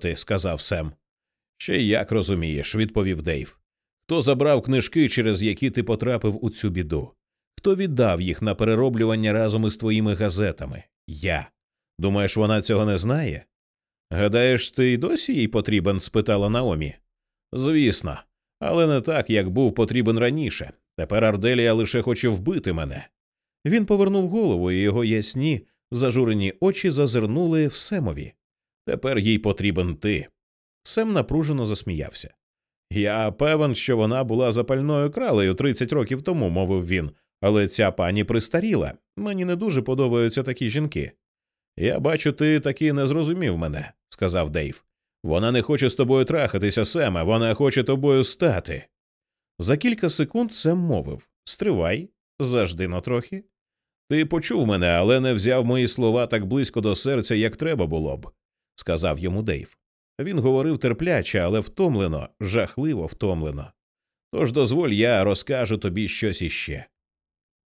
ти, сказав Сем. Ще як розумієш, відповів Дейв. Хто забрав книжки, через які ти потрапив у цю біду? Хто віддав їх на перероблювання разом із твоїми газетами? Я. Думаєш, вона цього не знає? Гадаєш, ти й досі їй потрібен? спитала Наомі. Звісно, але не так, як був потрібен раніше. Тепер Арделія лише хоче вбити мене. Він повернув голову, і його ясні, зажурені очі зазирнули в Семові. Тепер їй потрібен ти. Сем напружено засміявся. Я певен, що вона була запальною кралею 30 років тому, мовив він, але ця пані пристаріла. Мені не дуже подобаються такі жінки. Я бачу, ти таки не зрозумів мене, сказав Дейв. Вона не хоче з тобою трахатися, Семе, вона хоче тобою стати. За кілька секунд Сем мовив Стривай, зажди но трохи. Ти почув мене, але не взяв мої слова так близько до серця, як треба було б, сказав йому Дейв. Він говорив терпляче, але втомлено, жахливо втомлено. Тож дозволь, я розкажу тобі щось іще.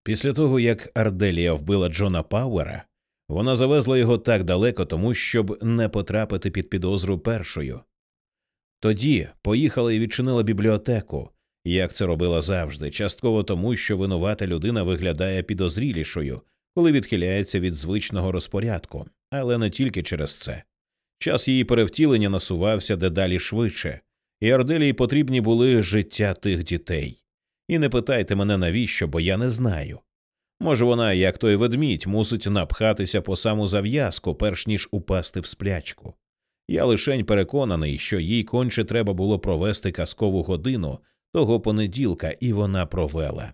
Після того, як Арделія вбила Джона Пауера, вона завезла його так далеко, тому щоб не потрапити під підозру першою. Тоді поїхала і відчинила бібліотеку, як це робила завжди, частково тому, що винувата людина виглядає підозрілішою, коли відхиляється від звичного розпорядку, але не тільки через це. Час її перевтілення насувався дедалі швидше, і Арделії потрібні були життя тих дітей. І не питайте мене навіщо, бо я не знаю. Може, вона, як той ведмідь, мусить напхатися по саму зав'язку, перш ніж упасти в сплячку. Я лишень переконаний, що їй конче треба було провести казкову годину того понеділка, і вона провела.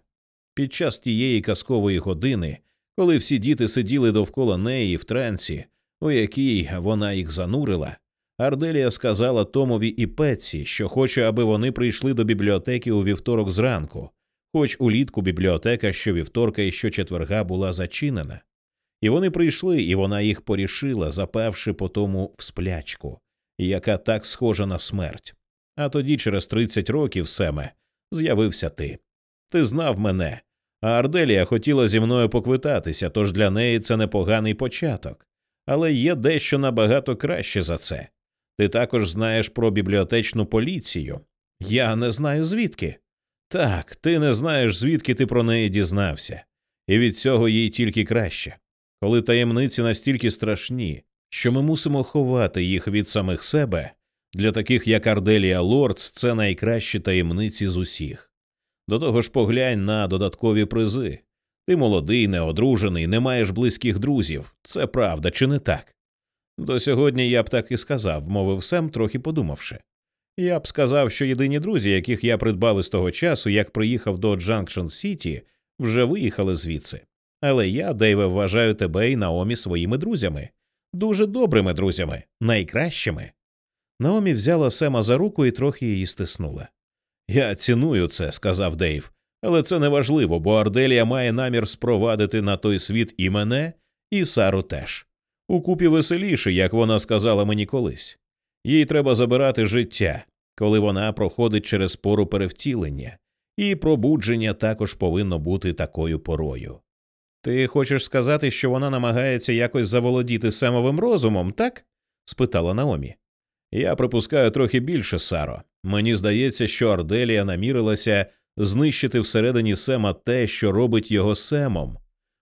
Під час тієї казкової години, коли всі діти сиділи довкола неї в трансі, у якій вона їх занурила, Арделія сказала Томові і Петсі, що хоче, аби вони прийшли до бібліотеки у вівторок зранку, хоч улітку бібліотека щовівторка і щочетверга була зачинена. І вони прийшли, і вона їх порішила, запавши по тому в сплячку, яка так схожа на смерть. А тоді, через тридцять років, Семе, з'явився ти. Ти знав мене, а Арделія хотіла зі мною поквитатися, тож для неї це непоганий початок. Але є дещо набагато краще за це. Ти також знаєш про бібліотечну поліцію. Я не знаю звідки. Так, ти не знаєш, звідки ти про неї дізнався, і від цього їй тільки краще. Коли таємниці настільки страшні, що ми мусимо ховати їх від самих себе, для таких як Арделія Лордс, це найкращі таємниці з усіх. До того ж поглянь на додаткові призи. Ти молодий, неодружений, не маєш близьких друзів. Це правда, чи не так? До сьогодні я б так і сказав, мовив Сем, трохи подумавши. Я б сказав, що єдині друзі, яких я придбав із того часу, як приїхав до Джанкшн Сіті, вже виїхали звідси. Але я, Дейве, вважаю тебе і Наомі своїми друзями, дуже добрими друзями, найкращими. Наомі взяла Сема за руку і трохи її стиснула. Я ціную це, сказав Дейв, але це не важливо, бо Арделія має намір спровадити на той світ і мене, і Сару теж. Укупі веселіше, як вона сказала мені колись. Їй треба забирати життя, коли вона проходить через пору перевтілення, і пробудження також повинно бути такою порою. Ти хочеш сказати, що вона намагається якось заволодіти самовим розумом, так? спитала Наомі. Я припускаю трохи більше, Саро. Мені здається, що Арделія намірилася знищити всередині Сема те, що робить його Семом.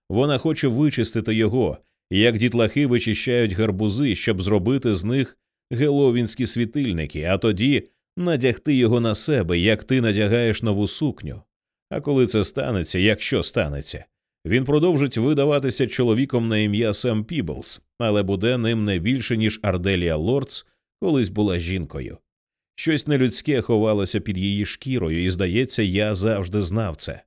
Вона хоче вичистити його, як дітлахи вичищають гарбузи, щоб зробити з них геловінські світильники, а тоді надягти його на себе, як ти надягаєш нову сукню. А коли це станеться, якщо станеться, він продовжить видаватися чоловіком на ім'я Сем Піблс, але буде ним не більше, ніж Арделія Лордс колись була жінкою. Щось нелюдське ховалося під її шкірою, і, здається, я завжди знав це.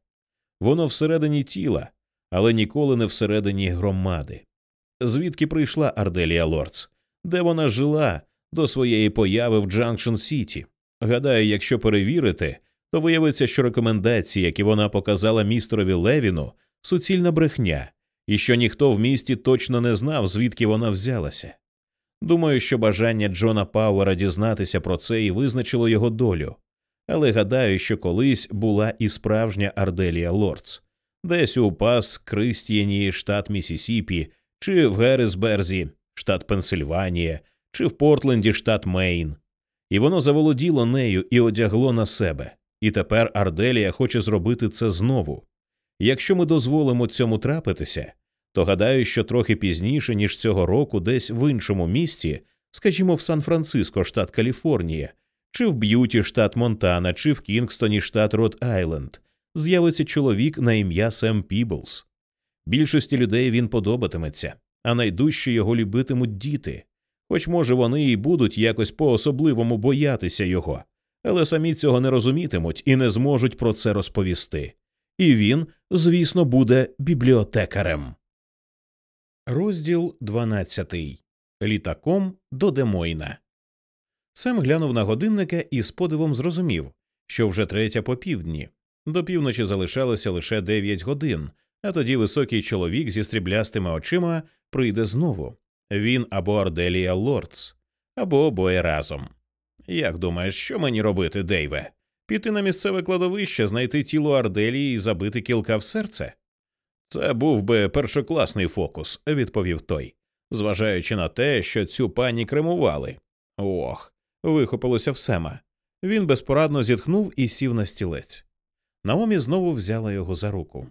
Воно всередині тіла, але ніколи не всередині громади. Звідки прийшла Арделія Лордс? Де вона жила до своєї появи в Джанкшн Сіті? Гадаю, якщо перевірити, то виявиться, що рекомендації, які вона показала містерові Левіну, суцільна брехня, і що ніхто в місті точно не знав, звідки вона взялася. Думаю, що бажання Джона Пауера дізнатися про це і визначило його долю, але гадаю, що колись була і справжня Арделія Лордс, десь у Пас Кристіані, штат Місісіпі, чи в Геррисберзі, штат Пенсильванія, чи в Портленді штат Мейн. І воно заволоділо нею і одягло її на себе. І тепер Арделія хоче зробити це знову. Якщо ми дозволимо цьому трапитися, то гадаю, що трохи пізніше, ніж цього року, десь в іншому місті, скажімо, в Сан-Франциско, штат Каліфорнія, чи в Б'ютті, штат Монтана, чи в Кінгстоні, штат Род Айленд, з'явиться чоловік на ім'я Сем Піблс. Більшості людей він подобатиметься, а найдужче його любитимуть діти, хоч, може, вони і будуть якось по особливому боятися його, але самі цього не розумітимуть і не зможуть про це розповісти. І він, звісно, буде бібліотекарем. Розділ 12. Літаком до Демойна. Сем глянув на годинника і з подивом зрозумів, що вже третя по півдні. До півночі залишалося лише дев'ять годин, а тоді високий чоловік зі стріблястими очима прийде знову. Він або Арделія Лордс, або обоє разом. Як думаєш, що мені робити, Дейве? Піти на місцеве кладовище, знайти тіло Арделії і забити кілка в серце? Це був би першокласний фокус, відповів той, зважаючи на те, що цю пані кремували. Ох, вихопилося в Сема. Він безпорадно зітхнув і сів на стілець. Наомі знову взяла його за руку.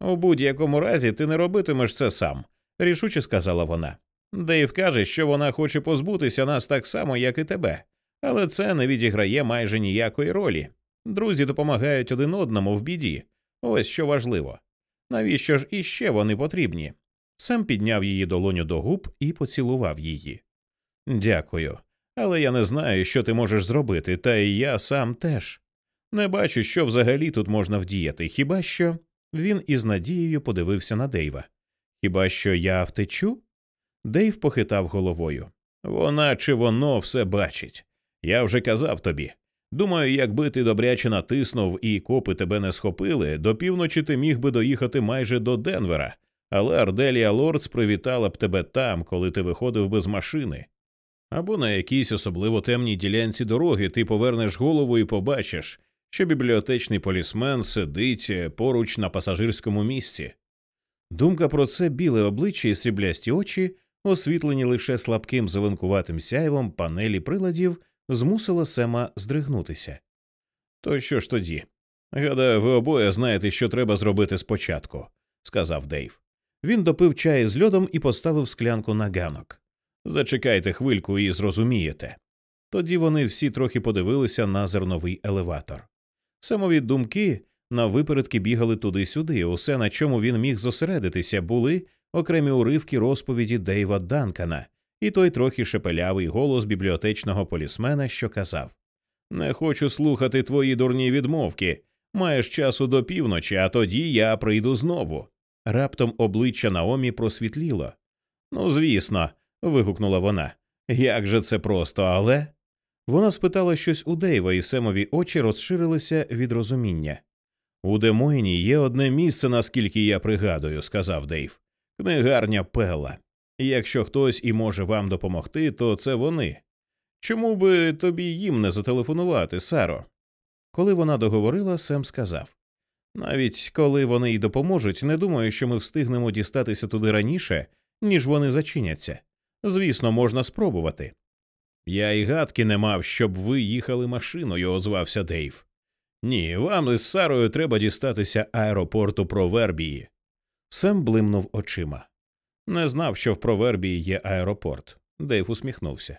У будь-якому разі ти не робитимеш це сам, рішуче сказала вона. Дейв каже, що вона хоче позбутися нас так само, як і тебе, але це не відіграє майже ніякої ролі. Друзі допомагають один одному в біді. Ось що важливо. Навіщо ж іще вони потрібні? Сам підняв її долоню до губ і поцілував її. Дякую, але я не знаю, що ти можеш зробити, та і я сам теж. Не бачу, що взагалі тут можна вдіяти, хіба що він із надією подивився на Дейва. Хіба що я втечу? Дейв похитав головою. Вона чи воно все бачить. Я вже казав тобі. Думаю, якби ти добряче натиснув і копи тебе не схопили, до півночі ти міг би доїхати майже до Денвера, але Арделія Лордс привітала б тебе там, коли ти виходив би з машини. Або на якійсь особливо темній ділянці дороги ти повернеш голову і побачиш, що бібліотечний полісмен сидить поруч на пасажирському місці. Думка про це біле обличчя і сріблясті очі, освітлені лише слабким зеленкуватим сяйвом панелі приладів, змусила Сема здригнутися. То що ж тоді? Гадаю, ви обоє знаєте, що треба зробити спочатку, сказав Дейв. Він допив чай з льодом і поставив склянку на ганок. Зачекайте хвильку і зрозумієте. Тоді вони всі трохи подивилися на зерновий елеватор. Семові думки на випередки бігали туди-сюди. Усе, на чому він міг зосередитися, були окремі уривки розповіді Дейва Данкана і той трохи шепелявий голос бібліотечного полісмена, що казав Не хочу слухати твої дурні відмовки. Маєш часу до півночі, а тоді я прийду знову. Раптом обличчя Наомі просвітліло. Ну, звісно, вигукнула вона. Як же це просто, але. Вона спитала щось у Дейва, і Семові очі розширилися від розуміння. У Демойні є одне місце, наскільки я пригадую, сказав Дейв. Книгарня Пела. Якщо хтось і може вам допомогти, то це вони. Чому би тобі їм не зателефонувати, Саро? Коли вона договорила, Сем сказав навіть коли вони й допоможуть, не думаю, що ми встигнемо дістатися туди раніше, ніж вони зачиняться. Звісно, можна спробувати. Я й гадки не мав, щоб ви їхали машиною, озвався Дейв. Ні, вам із Сарою треба дістатися аеропорту Провербії. Сем блимнув очима. Не знав, що в Провербії є аеропорт. Дейв усміхнувся.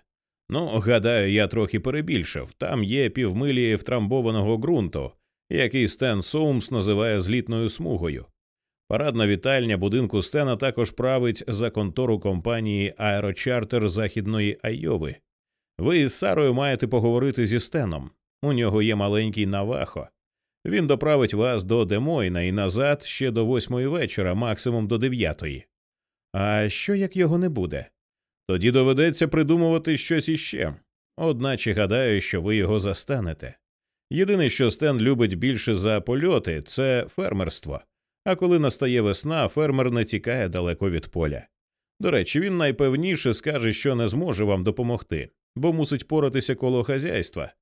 Ну, гадаю, я трохи перебільшив. Там є півмилі втрамбованого ґрунту, який Стен Соумс називає злітною смугою. Парадна вітальня будинку Стена також править за контору компанії Аерочартер Західної Айови. Ви із Сарою маєте поговорити зі Стеном. У нього є маленький Навахо. Він доправить вас до Демойна і назад ще до восьмої вечора, максимум до дев'ятої. А що як його не буде? Тоді доведеться придумувати щось іще. Одначе гадаю, що ви його застанете. Єдине, що Стен любить більше за польоти, це фермерство. А коли настає весна, фермер не тікає далеко від поля. До речі, він найпевніше скаже, що не зможе вам допомогти, бо мусить поратися коло хазяйства.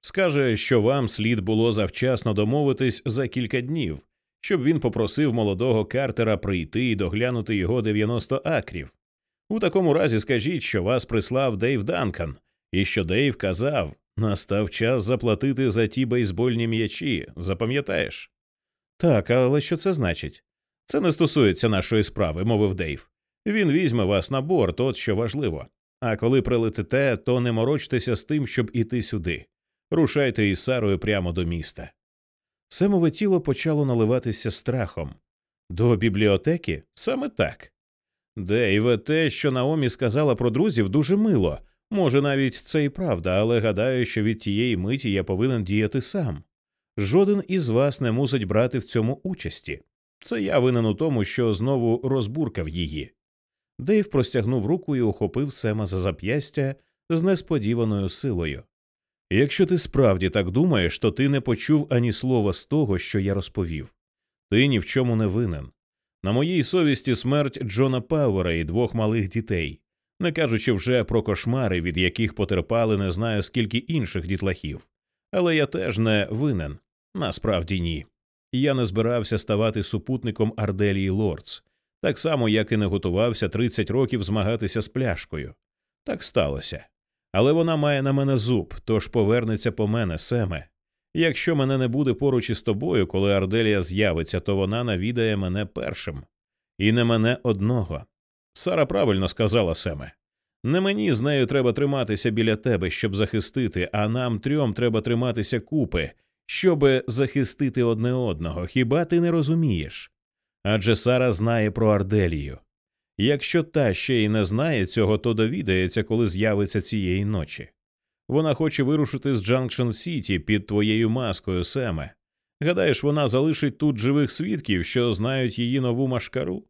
Скаже, що вам слід було завчасно домовитись за кілька днів, щоб він попросив молодого Картера прийти і доглянути його 90 акрів. У такому разі скажіть, що вас прислав Дейв Данкан, і що Дейв казав настав час заплатити за ті бейсбольні м'ячі, запам'ятаєш? Так, але що це значить? Це не стосується нашої справи, мовив Дейв. Він візьме вас на борт, от що важливо. А коли прилетите, то не морочтеся з тим, щоб іти сюди. Рушайте із Сарою прямо до міста. Семове тіло почало наливатися страхом. До бібліотеки? Саме так. Дейве, те, що Наомі сказала про друзів, дуже мило. Може, навіть це і правда, але гадаю, що від тієї миті я повинен діяти сам. Жоден із вас не мусить брати в цьому участі. Це я винен у тому, що знову розбуркав її. Дейв простягнув руку і охопив Сема за зап'ястя з несподіваною силою. Якщо ти справді так думаєш, то ти не почув ані слова з того, що я розповів. Ти ні в чому не винен. На моїй совісті смерть Джона Пауера і двох малих дітей, не кажучи вже про кошмари, від яких потерпали не знаю скільки інших дітлахів. Але я теж не винен. Насправді ні. Я не збирався ставати супутником Арделії Лордс, так само, як і не готувався 30 років змагатися з пляшкою. Так сталося. Але вона має на мене зуб, тож повернеться по мене, Семе. Якщо мене не буде поруч із тобою, коли Арделія з'явиться, то вона навідає мене першим. І не мене одного. Сара правильно сказала Семе. Не мені з нею треба триматися біля тебе, щоб захистити, а нам трьом треба триматися купи, щоби захистити одне одного. Хіба ти не розумієш? Адже Сара знає про Арделію. Якщо та ще й не знає цього, то довідається, коли з'явиться цієї ночі. Вона хоче вирушити з Джанкшн Сіті під твоєю маскою, Семе. Гадаєш, вона залишить тут живих свідків, що знають її нову машкару?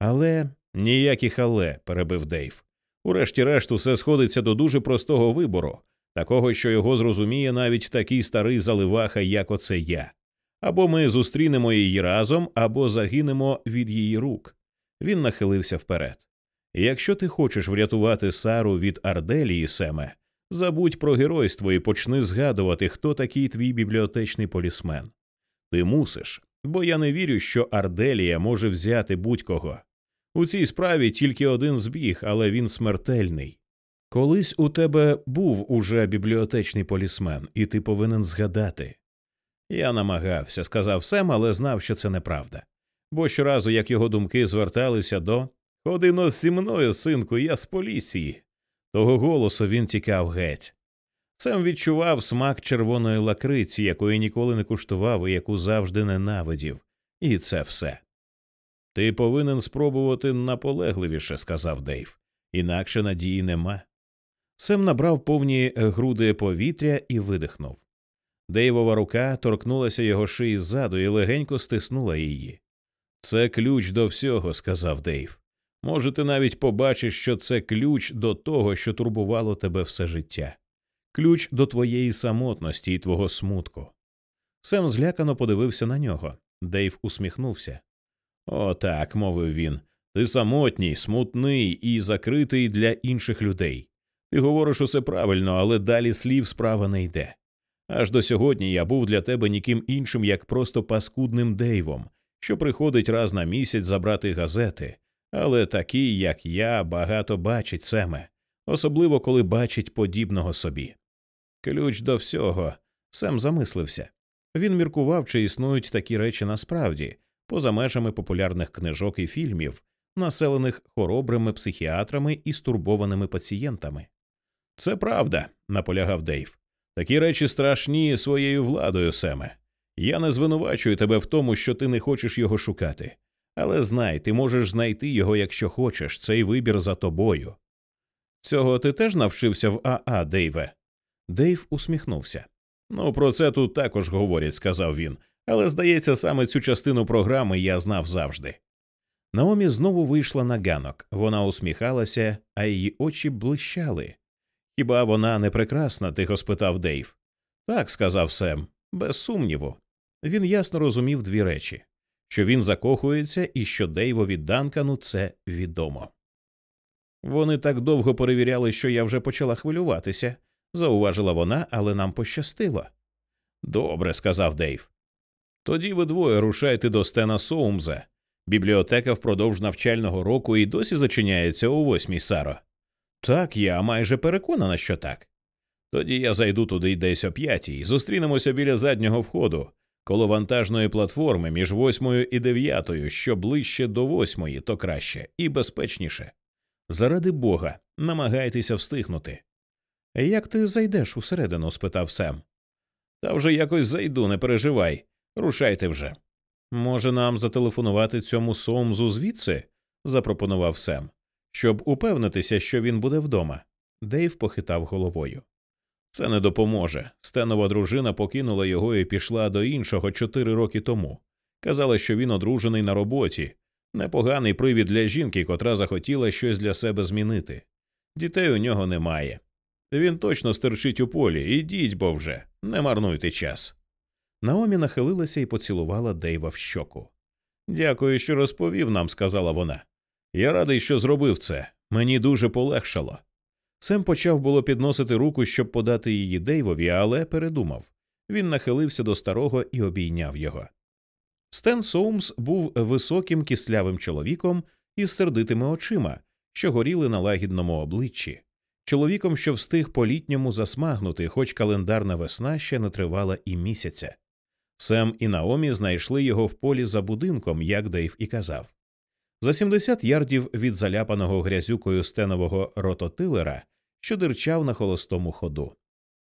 Але ніяких але, перебив Дейв. Урешті-решт, усе сходиться до дуже простого вибору, такого, що його зрозуміє навіть такий старий заливаха, як оце я. Або ми зустрінемо її разом, або загинемо від її рук. Він нахилився вперед. Якщо ти хочеш врятувати Сару від Арделії, Семе, забудь про геройство і почни згадувати, хто такий твій бібліотечний полісмен. Ти мусиш, бо я не вірю, що Арделія може взяти будь-кого. У цій справі тільки один збіг, але він смертельний. Колись у тебе був уже бібліотечний полісмен, і ти повинен згадати. Я намагався, сказав Сем, але знав, що це неправда. Бо щоразу, як його думки зверталися до Ходи но зі мною, синку, я з поліції. Того голосу він тікав геть. Сем відчував смак червоної лакриці, якої ніколи не куштував і яку завжди ненавидів, і це все. Ти повинен спробувати наполегливіше, сказав Дейв, інакше надії нема. Сем набрав повні груди повітря і видихнув. Дейвова рука торкнулася його шиї ззаду і легенько стиснула її. Це ключ до всього, сказав Дейв. Може, ти навіть побачиш, що це ключ до того, що турбувало тебе все життя, ключ до твоєї самотності і твого смутку. Сем злякано подивився на нього. Дейв усміхнувся. «О, так», – мовив він. Ти самотній, смутний і закритий для інших людей. Ти говориш усе правильно, але далі слів справа не йде. Аж до сьогодні я був для тебе ніким іншим, як просто паскудним Дейвом, що приходить раз на місяць забрати газети, але такий, як я, багато бачить Семе, особливо коли бачить подібного собі. Ключ до всього. Сем замислився. Він міркував, чи існують такі речі насправді, поза межами популярних книжок і фільмів, населених хоробрими психіатрами і стурбованими пацієнтами. Це правда, наполягав Дейв. Такі речі страшні своєю владою, Семе. Я не звинувачую тебе в тому, що ти не хочеш його шукати. Але знай, ти можеш знайти його, якщо хочеш, цей вибір за тобою. Цього ти теж навчився в Аа, Дейве? Дейв усміхнувся. Ну, про це тут також говорять, сказав він, але здається, саме цю частину програми я знав завжди. Наомі знову вийшла на ганок, вона усміхалася, а її очі блищали. Хіба вона не прекрасна? тихо спитав Дейв. Так, сказав Сем, без сумніву. Він ясно розумів дві речі що він закохується і що Дейвові Данкану це відомо. Вони так довго перевіряли, що я вже почала хвилюватися, зауважила вона, але нам пощастило. Добре, сказав Дейв. Тоді ви двоє рушайте до Стена Соумза. Бібліотека впродовж навчального року і досі зачиняється о восьмій, Саро. Так, я майже переконана, що так. Тоді я зайду туди десь о п'ятій, зустрінемося біля заднього входу, коло вантажної платформи між восьмою і дев'ятою, що ближче до восьмої, то краще і безпечніше. Заради бога, намагайтеся встигнути. Як ти зайдеш усередину? спитав Сем. Та вже якось зайду, не переживай. Рушайте вже. Може, нам зателефонувати цьому Соумзу звідси? запропонував Сем, щоб упевнитися, що він буде вдома. Дейв похитав головою. Це не допоможе. Стенова дружина покинула його і пішла до іншого чотири роки тому. Казала, що він одружений на роботі. Непоганий привід для жінки, котра захотіла щось для себе змінити. Дітей у нього немає. Він точно стерчить у полі. Ідіть, бо вже, не марнуйте час. Наомі нахилилася і поцілувала Дейва в щоку. Дякую, що розповів нам, сказала вона. Я радий, що зробив це. Мені дуже полегшало. Сем почав було підносити руку, щоб подати її Дейвові, але передумав. Він нахилився до старого і обійняв його. Стен Соумс був високим кислявим чоловіком із сердитими очима, що горіли на лагідному обличчі, чоловіком, що встиг по літньому засмагнути, хоч календарна весна ще не тривала і місяця. Сем і Наомі знайшли його в полі за будинком, як Дейв і казав. За 70 ярдів від заляпаного грязюкою стенового рототилера, що дирчав на холостому ходу.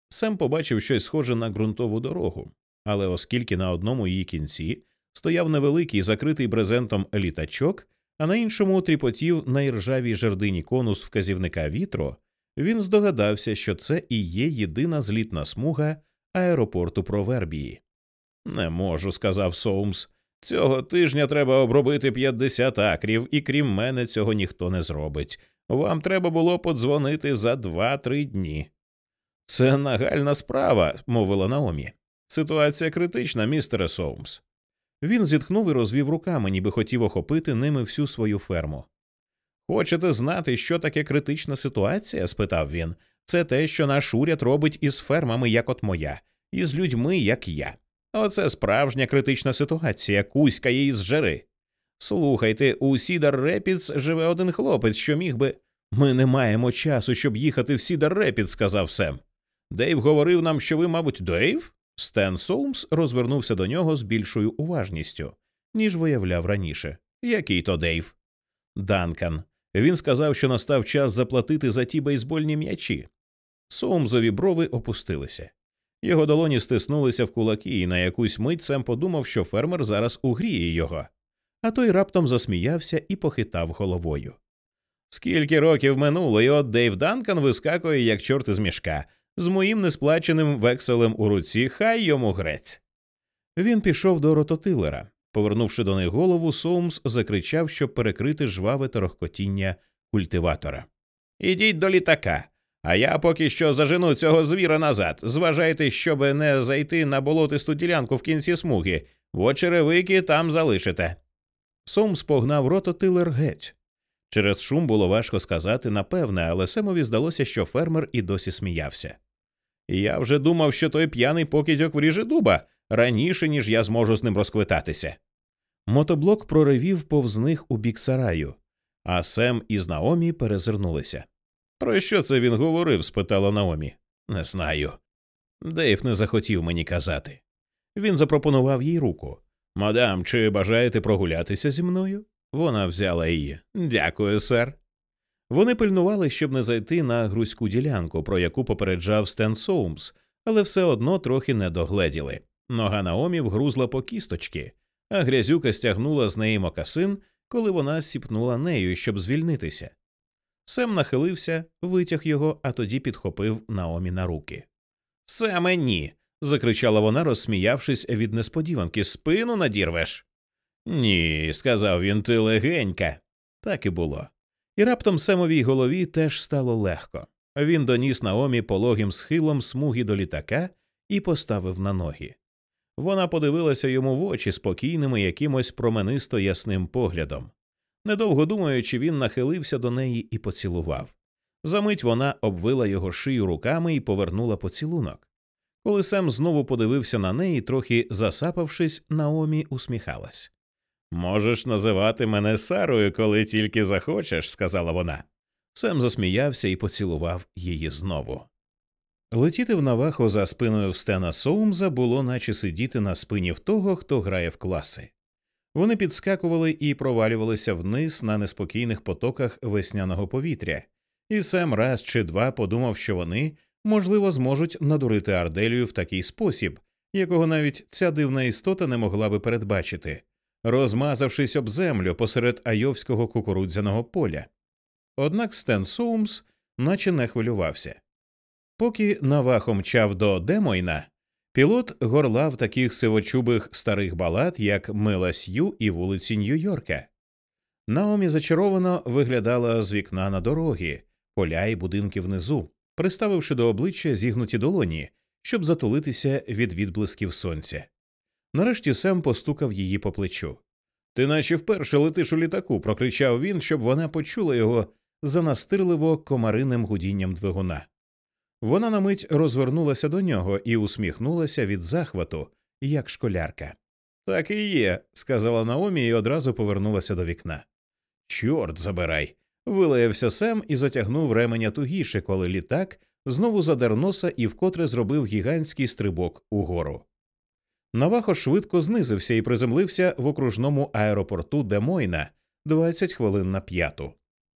Сем побачив щось схоже на ґрунтову дорогу, але оскільки на одному її кінці стояв невеликий закритий брезентом літачок, а на іншому тріпотів на іржавій жердині конус вказівника вітру, він здогадався, що це і є єдина злітна смуга аеропорту Провербії. Не можу, сказав Соумс. Цього тижня треба обробити 50 акрів, і крім мене, цього ніхто не зробить. Вам треба було подзвонити за два-три дні. Це нагальна справа, мовила Наомі. Ситуація критична, містере Соумс. Він зітхнув і розвів руками, ніби хотів охопити ними всю свою ферму. Хочете знати, що таке критична ситуація? спитав він. Це те, що наш уряд робить із фермами, як от моя, і з людьми, як я. Оце справжня критична ситуація, кузька її зжери. Слухайте, у Сідар Репіц живе один хлопець, що міг би. Ми не маємо часу, щоб їхати в Сідар-Репідс, сказав Сем. Дейв говорив нам, що ви, мабуть, Дейв? Стен Соумс розвернувся до нього з більшою уважністю, ніж виявляв раніше. Який то Дейв? Данкан. Він сказав, що настав час заплатити за ті бейсбольні м'ячі. Соумзові брови опустилися. Його долоні стиснулися в кулаки, і на якусь мить Сем подумав, що фермер зараз угріє його. А той раптом засміявся і похитав головою. Скільки років минуло, і от Дейв Данкан вискакує, як чорт із мішка, з моїм несплаченим векселем у руці, хай йому грець. Він пішов до рототилера. Повернувши до них голову, Соумс закричав, щоб перекрити жваве торохкотіння культиватора. Ідіть до літака. А я поки що зажену цього звіра назад. Зважайте, щоб не зайти на болотисту ділянку в кінці смуги, бо черевики там залишите. Сомс погнав рототилер геть. Через шум було важко сказати напевне, але Семові здалося, що фермер і досі сміявся. Я вже думав, що той п'яний покидьок вріже дуба раніше, ніж я зможу з ним розквитатися. Мотоблок проривів повз них у бік сараю, а Сем із Наомі перезирнулися. Про що це він говорив? спитала Наомі. Не знаю. Дейв не захотів мені казати. Він запропонував їй руку. Мадам, чи бажаєте прогулятися зі мною? Вона взяла її. Дякую, сер. Вони пильнували, щоб не зайти на грузьку ділянку, про яку попереджав Стен Соумс, але все одно трохи не догледіли. Нога Наомі вгрузла по кісточки, а грязюка стягнула з неї мокасин, коли вона сіпнула нею, щоб звільнитися. Сем нахилився, витяг його, а тоді підхопив Наомі на руки. Семе ні. закричала вона, розсміявшись від несподіванки. Спину надірвеш. Ні, сказав він, ти легенька. Так і було. І раптом Семовій голові теж стало легко. Він доніс Наомі пологим схилом смуги до літака і поставив на ноги. Вона подивилася йому в очі спокійними, якимось променисто ясним поглядом. Недовго думаючи, він нахилився до неї і поцілував. Замить вона обвила його шию руками і повернула поцілунок. Коли Сем знову подивився на неї, трохи засапавшись, Наомі усміхалась. Можеш називати мене Сарою, коли тільки захочеш, сказала вона. Сем засміявся і поцілував її знову. Летіти в Навахо за спиною в Стена Соумза було, наче сидіти на спині в того, хто грає в класи. Вони підскакували і провалювалися вниз на неспокійних потоках весняного повітря, і Сем раз чи два подумав, що вони, можливо, зможуть надурити Арделію в такий спосіб, якого навіть ця дивна істота не могла би передбачити, розмазавшись об землю посеред айовського кукурудзяного поля. Однак Стен Соумс наче не хвилювався. Поки Навахо мчав до Демойна, пілот горлав таких сивочубих старих балад, як Мила Сью і вулиці Нью-Йорка. Наомі зачаровано виглядала з вікна на дороги, поля і будинки внизу, приставивши до обличчя зігнуті долоні, щоб затулитися від відблисків сонця. Нарешті Сем постукав її по плечу. Ти наче вперше летиш у літаку, прокричав він, щоб вона почула його за настирливо комариним гудінням двигуна. Вона на мить розвернулася до нього і усміхнулася від захвату, як школярка. Так і є, сказала Наомі і одразу повернулася до вікна. Чорт забирай. Вилаявся Сем і затягнув ременя тугіше, коли літак знову задер носа і вкотре зробив гігантський стрибок угору. Навахо швидко знизився і приземлився в окружному аеропорту Демойна 20 хвилин на п'яту.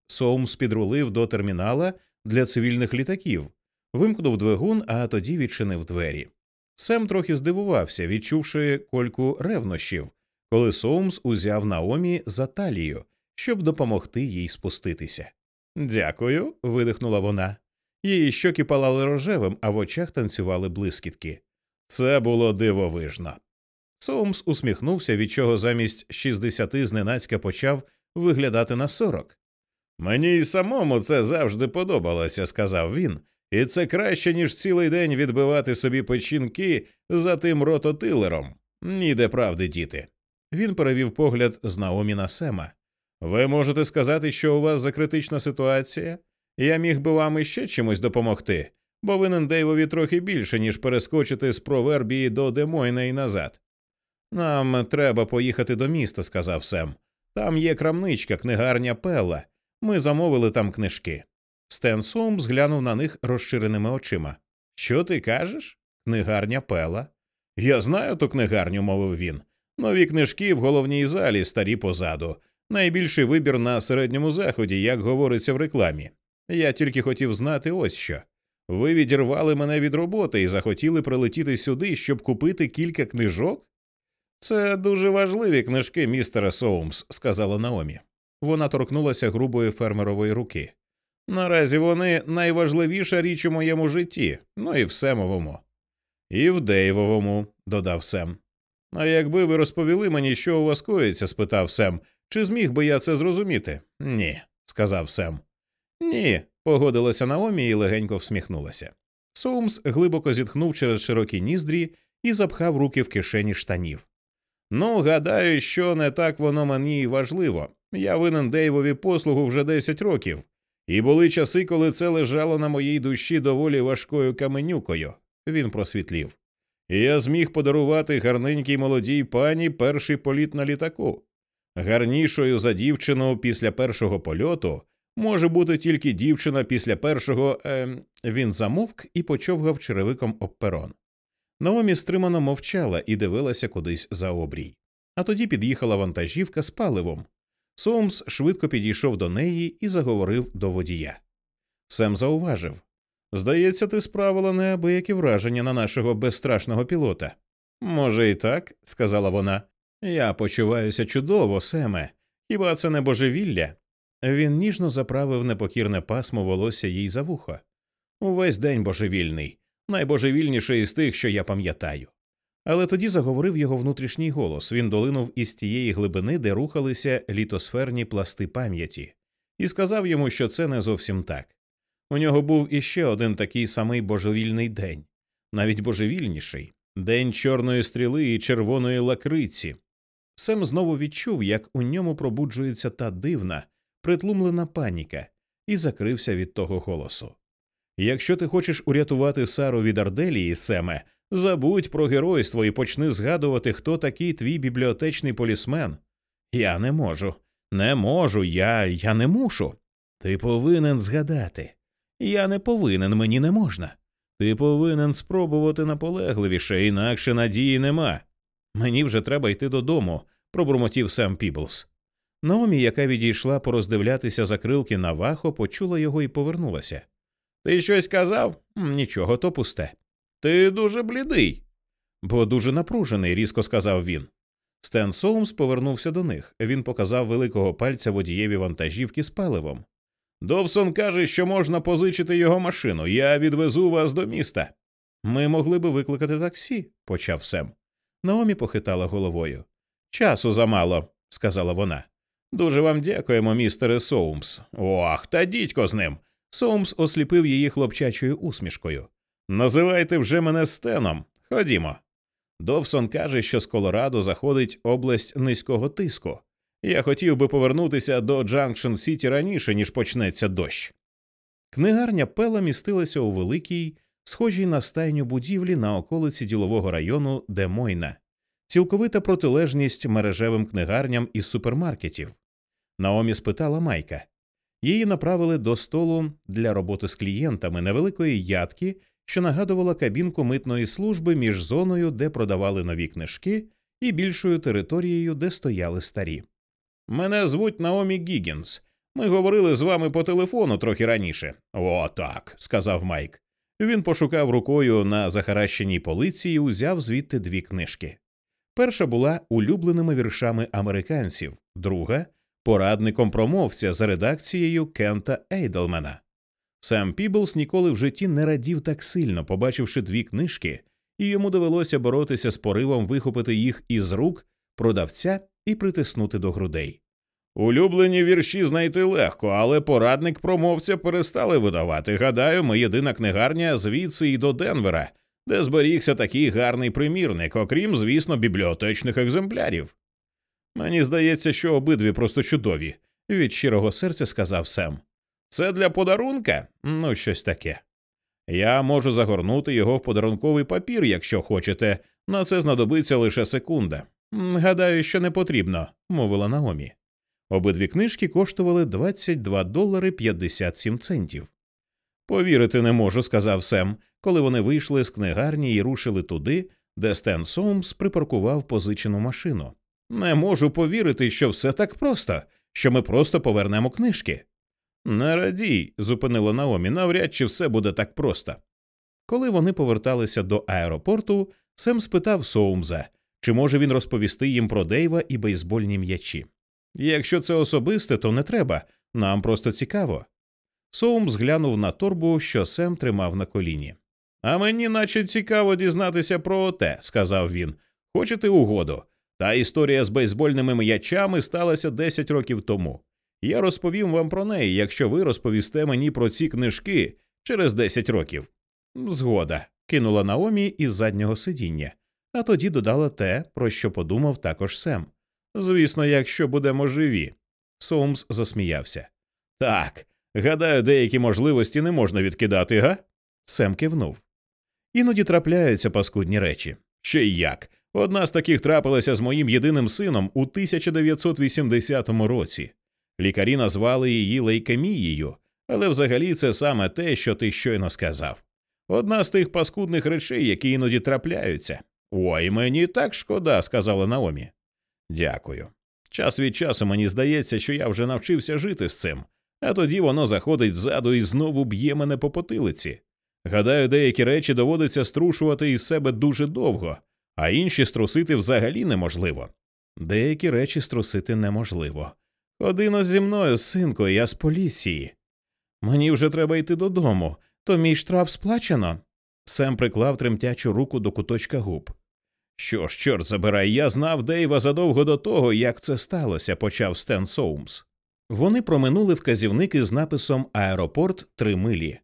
Соумс підрулив до термінала для цивільних літаків, вимкнув двигун, а тоді відчинив двері. Сем трохи здивувався, відчувши кольку ревнощів, коли Соумс узяв Наомі за талію, щоб допомогти їй спуститися. Дякую. видихнула вона. Її щоки палали рожевим, а в очах танцювали блискітки. Це було дивовижно. Соумс усміхнувся, від чого замість 60 зненацька почав виглядати на 40. Мені й самому це завжди подобалося, сказав він, і це краще, ніж цілий день відбивати собі печінки за тим рототилером. Ніде правди, діти. Він перевів погляд з Наомі на Сема. Ви можете сказати, що у вас закритична ситуація? Я міг би вам іще чимось допомогти, бо винен Дейвові трохи більше, ніж перескочити з провербії до Демойна і назад. Нам треба поїхати до міста, сказав Сем. Там є крамничка, книгарня Пелла. Ми замовили там книжки. Стен Сом зглянув на них розширеними очима. Що ти кажеш? Книгарня Пела. Я знаю ту книгарню, мовив він. Нові книжки в головній залі, старі позаду. Найбільший вибір на середньому заході, як говориться в рекламі. Я тільки хотів знати ось що. Ви відірвали мене від роботи і захотіли прилетіти сюди, щоб купити кілька книжок? Це дуже важливі книжки, містера Соумс, сказала Наомі. Вона торкнулася грубої фермерової руки. Наразі вони найважливіша річ у моєму житті, ну і в Семовому. І в Дейвовому, додав Сем. А якби ви розповіли мені, що у вас коїться? спитав Сем, чи зміг би я це зрозуміти? Ні, сказав Сем. Ні, погодилася Наомі і легенько всміхнулася. Соумс глибоко зітхнув через широкі ніздрі і запхав руки в кишені штанів. Ну, гадаю, що не так воно мені важливо. Я винен Дейвові послугу вже 10 років, і були часи, коли це лежало на моїй душі доволі важкою каменюкою. Він просвітлів. Я зміг подарувати гарненькій молодій пані перший політ на літаку. Гарнішою за дівчину після першого польоту може бути тільки дівчина після першого. Е, Він замовк і почовгав черевиком об перон. Наомі стримано мовчала і дивилася кудись за обрій. А тоді під'їхала вантажівка з паливом. Сомс швидко підійшов до неї і заговорив до водія. Сем зауважив Здається, ти справила неабиякі враження на нашого безстрашного пілота. Може, і так, сказала вона. Я почуваюся чудово, Семе. Хіба це не божевілля? Він ніжно заправив непокірне пасмо волосся їй за вухо. Увесь день божевільний, найбожевільніший із тих, що я пам'ятаю. Але тоді заговорив його внутрішній голос він долинув із тієї глибини, де рухалися літосферні пласти пам'яті, і сказав йому, що це не зовсім так. У нього був іще один такий самий божевільний день, навіть божевільніший день чорної стріли і червоної лакриці. Сем знову відчув, як у ньому пробуджується та дивна, притлумлена паніка, і закрився від того голосу. Якщо ти хочеш урятувати Сару від Арделії, Семе, забудь про геройство і почни згадувати, хто такий твій бібліотечний полісмен. Я не можу, не можу, я, я не мушу. Ти повинен згадати. Я не повинен, мені не можна. Ти повинен спробувати наполегливіше, інакше надії нема. Мені вже треба йти додому, пробурмотів Сем Піблс. Наомі, яка відійшла пороздивлятися закрилки на «Навахо», почула його і повернулася. Ти щось казав? Нічого, то пусте. Ти дуже блідий. Бо дуже напружений, різко сказав він. Стен Соумс повернувся до них. Він показав великого пальця водієві вантажівки з паливом. Довсон каже, що можна позичити його машину. Я відвезу вас до міста. Ми могли би викликати таксі, почав Сем. Наомі похитала головою. Часу замало, сказала вона. Дуже вам дякуємо, містере Соумс. Ох, та дідько з ним. Соумс осліпив її хлопчачою усмішкою. Називайте вже мене Стеном. Ходімо. Довсон каже, що з Колорадо заходить область низького тиску. Я хотів би повернутися до Джанкшн Сіті раніше, ніж почнеться дощ. Книгарня Пела містилася у великій, схожій на стайню будівлі на околиці ділового району Демойна, цілковита протилежність мережевим книгарням із супермаркетів. Наомі спитала Майка. Її направили до столу для роботи з клієнтами невеликої ядки, що нагадувала кабінку митної служби між зоною, де продавали нові книжки, і більшою територією, де стояли старі. Мене звуть Наомі Гігінс. Ми говорили з вами по телефону трохи раніше. «О, так», – сказав Майк. Він пошукав рукою на захаращеній полиці і узяв звідти дві книжки. Перша була улюбленими віршами американців, друга порадником промовця за редакцією Кента Ейдлмена. Сам Піблс ніколи в житті не радів так сильно, побачивши дві книжки, і йому довелося боротися з поривом вихопити їх із рук продавця і притиснути до грудей. Улюблені вірші знайти легко, але порадник промовця перестали видавати. Гадаю, ми єдина книгарня звідси і до Денвера, де зберігся такий гарний примірник, окрім, звісно, бібліотечних екземплярів. Мені здається, що обидві просто чудові, від щирого серця сказав Сем. Це для подарунка? Ну, щось таке. Я можу загорнути його в подарунковий папір, якщо хочете, на це знадобиться лише секунда. Гадаю, що не потрібно, мовила Наомі. Обидві книжки коштували 22 долари 57 центів. Повірити не можу, сказав Сем, коли вони вийшли з книгарні і рушили туди, де Стен Соумс припаркував позичену машину. Не можу повірити, що все так просто, що ми просто повернемо книжки. Не радій, зупинила Наомі, навряд чи все буде так просто. Коли вони поверталися до аеропорту, Сем спитав Соумза, чи може він розповісти їм про Дейва і бейсбольні м'ячі. Якщо це особисте, то не треба, нам просто цікаво. Соумс глянув на торбу, що Сем тримав на коліні. А мені наче цікаво дізнатися про оте, сказав він. Хочете угоду? Та історія з бейсбольними м'ячами сталася 10 років тому. Я розповім вам про неї, якщо ви розповісте мені про ці книжки через 10 років. Згода, кинула Наомі із заднього сидіння, а тоді додала те, про що подумав також Сем. Звісно, якщо будемо живі. Соумс засміявся. Так, гадаю, деякі можливості не можна відкидати, га? Сем кивнув. Іноді трапляються паскудні речі. Ще й як. Одна з таких трапилася з моїм єдиним сином у 1980 році. Лікарі назвали її лейкемією, але взагалі це саме те, що ти щойно сказав. Одна з тих паскудних речей, які іноді трапляються. Ой, мені так шкода, сказала Наомі. Дякую. Час від часу мені здається, що я вже навчився жити з цим, а тоді воно заходить ззаду і знову б'є мене по потилиці. Гадаю, деякі речі доводиться струшувати із себе дуже довго, а інші струсити взагалі неможливо. Деякі речі струсити неможливо. Один зі мною, синко, я з поліції. Мені вже треба йти додому, то мій штраф сплачено. Сем приклав тремтячу руку до куточка губ. Що ж, чорт забирай, я знав Дейва задовго до того, як це сталося, почав Стен Соумс. Вони проминули вказівники з написом Аеропорт три милі.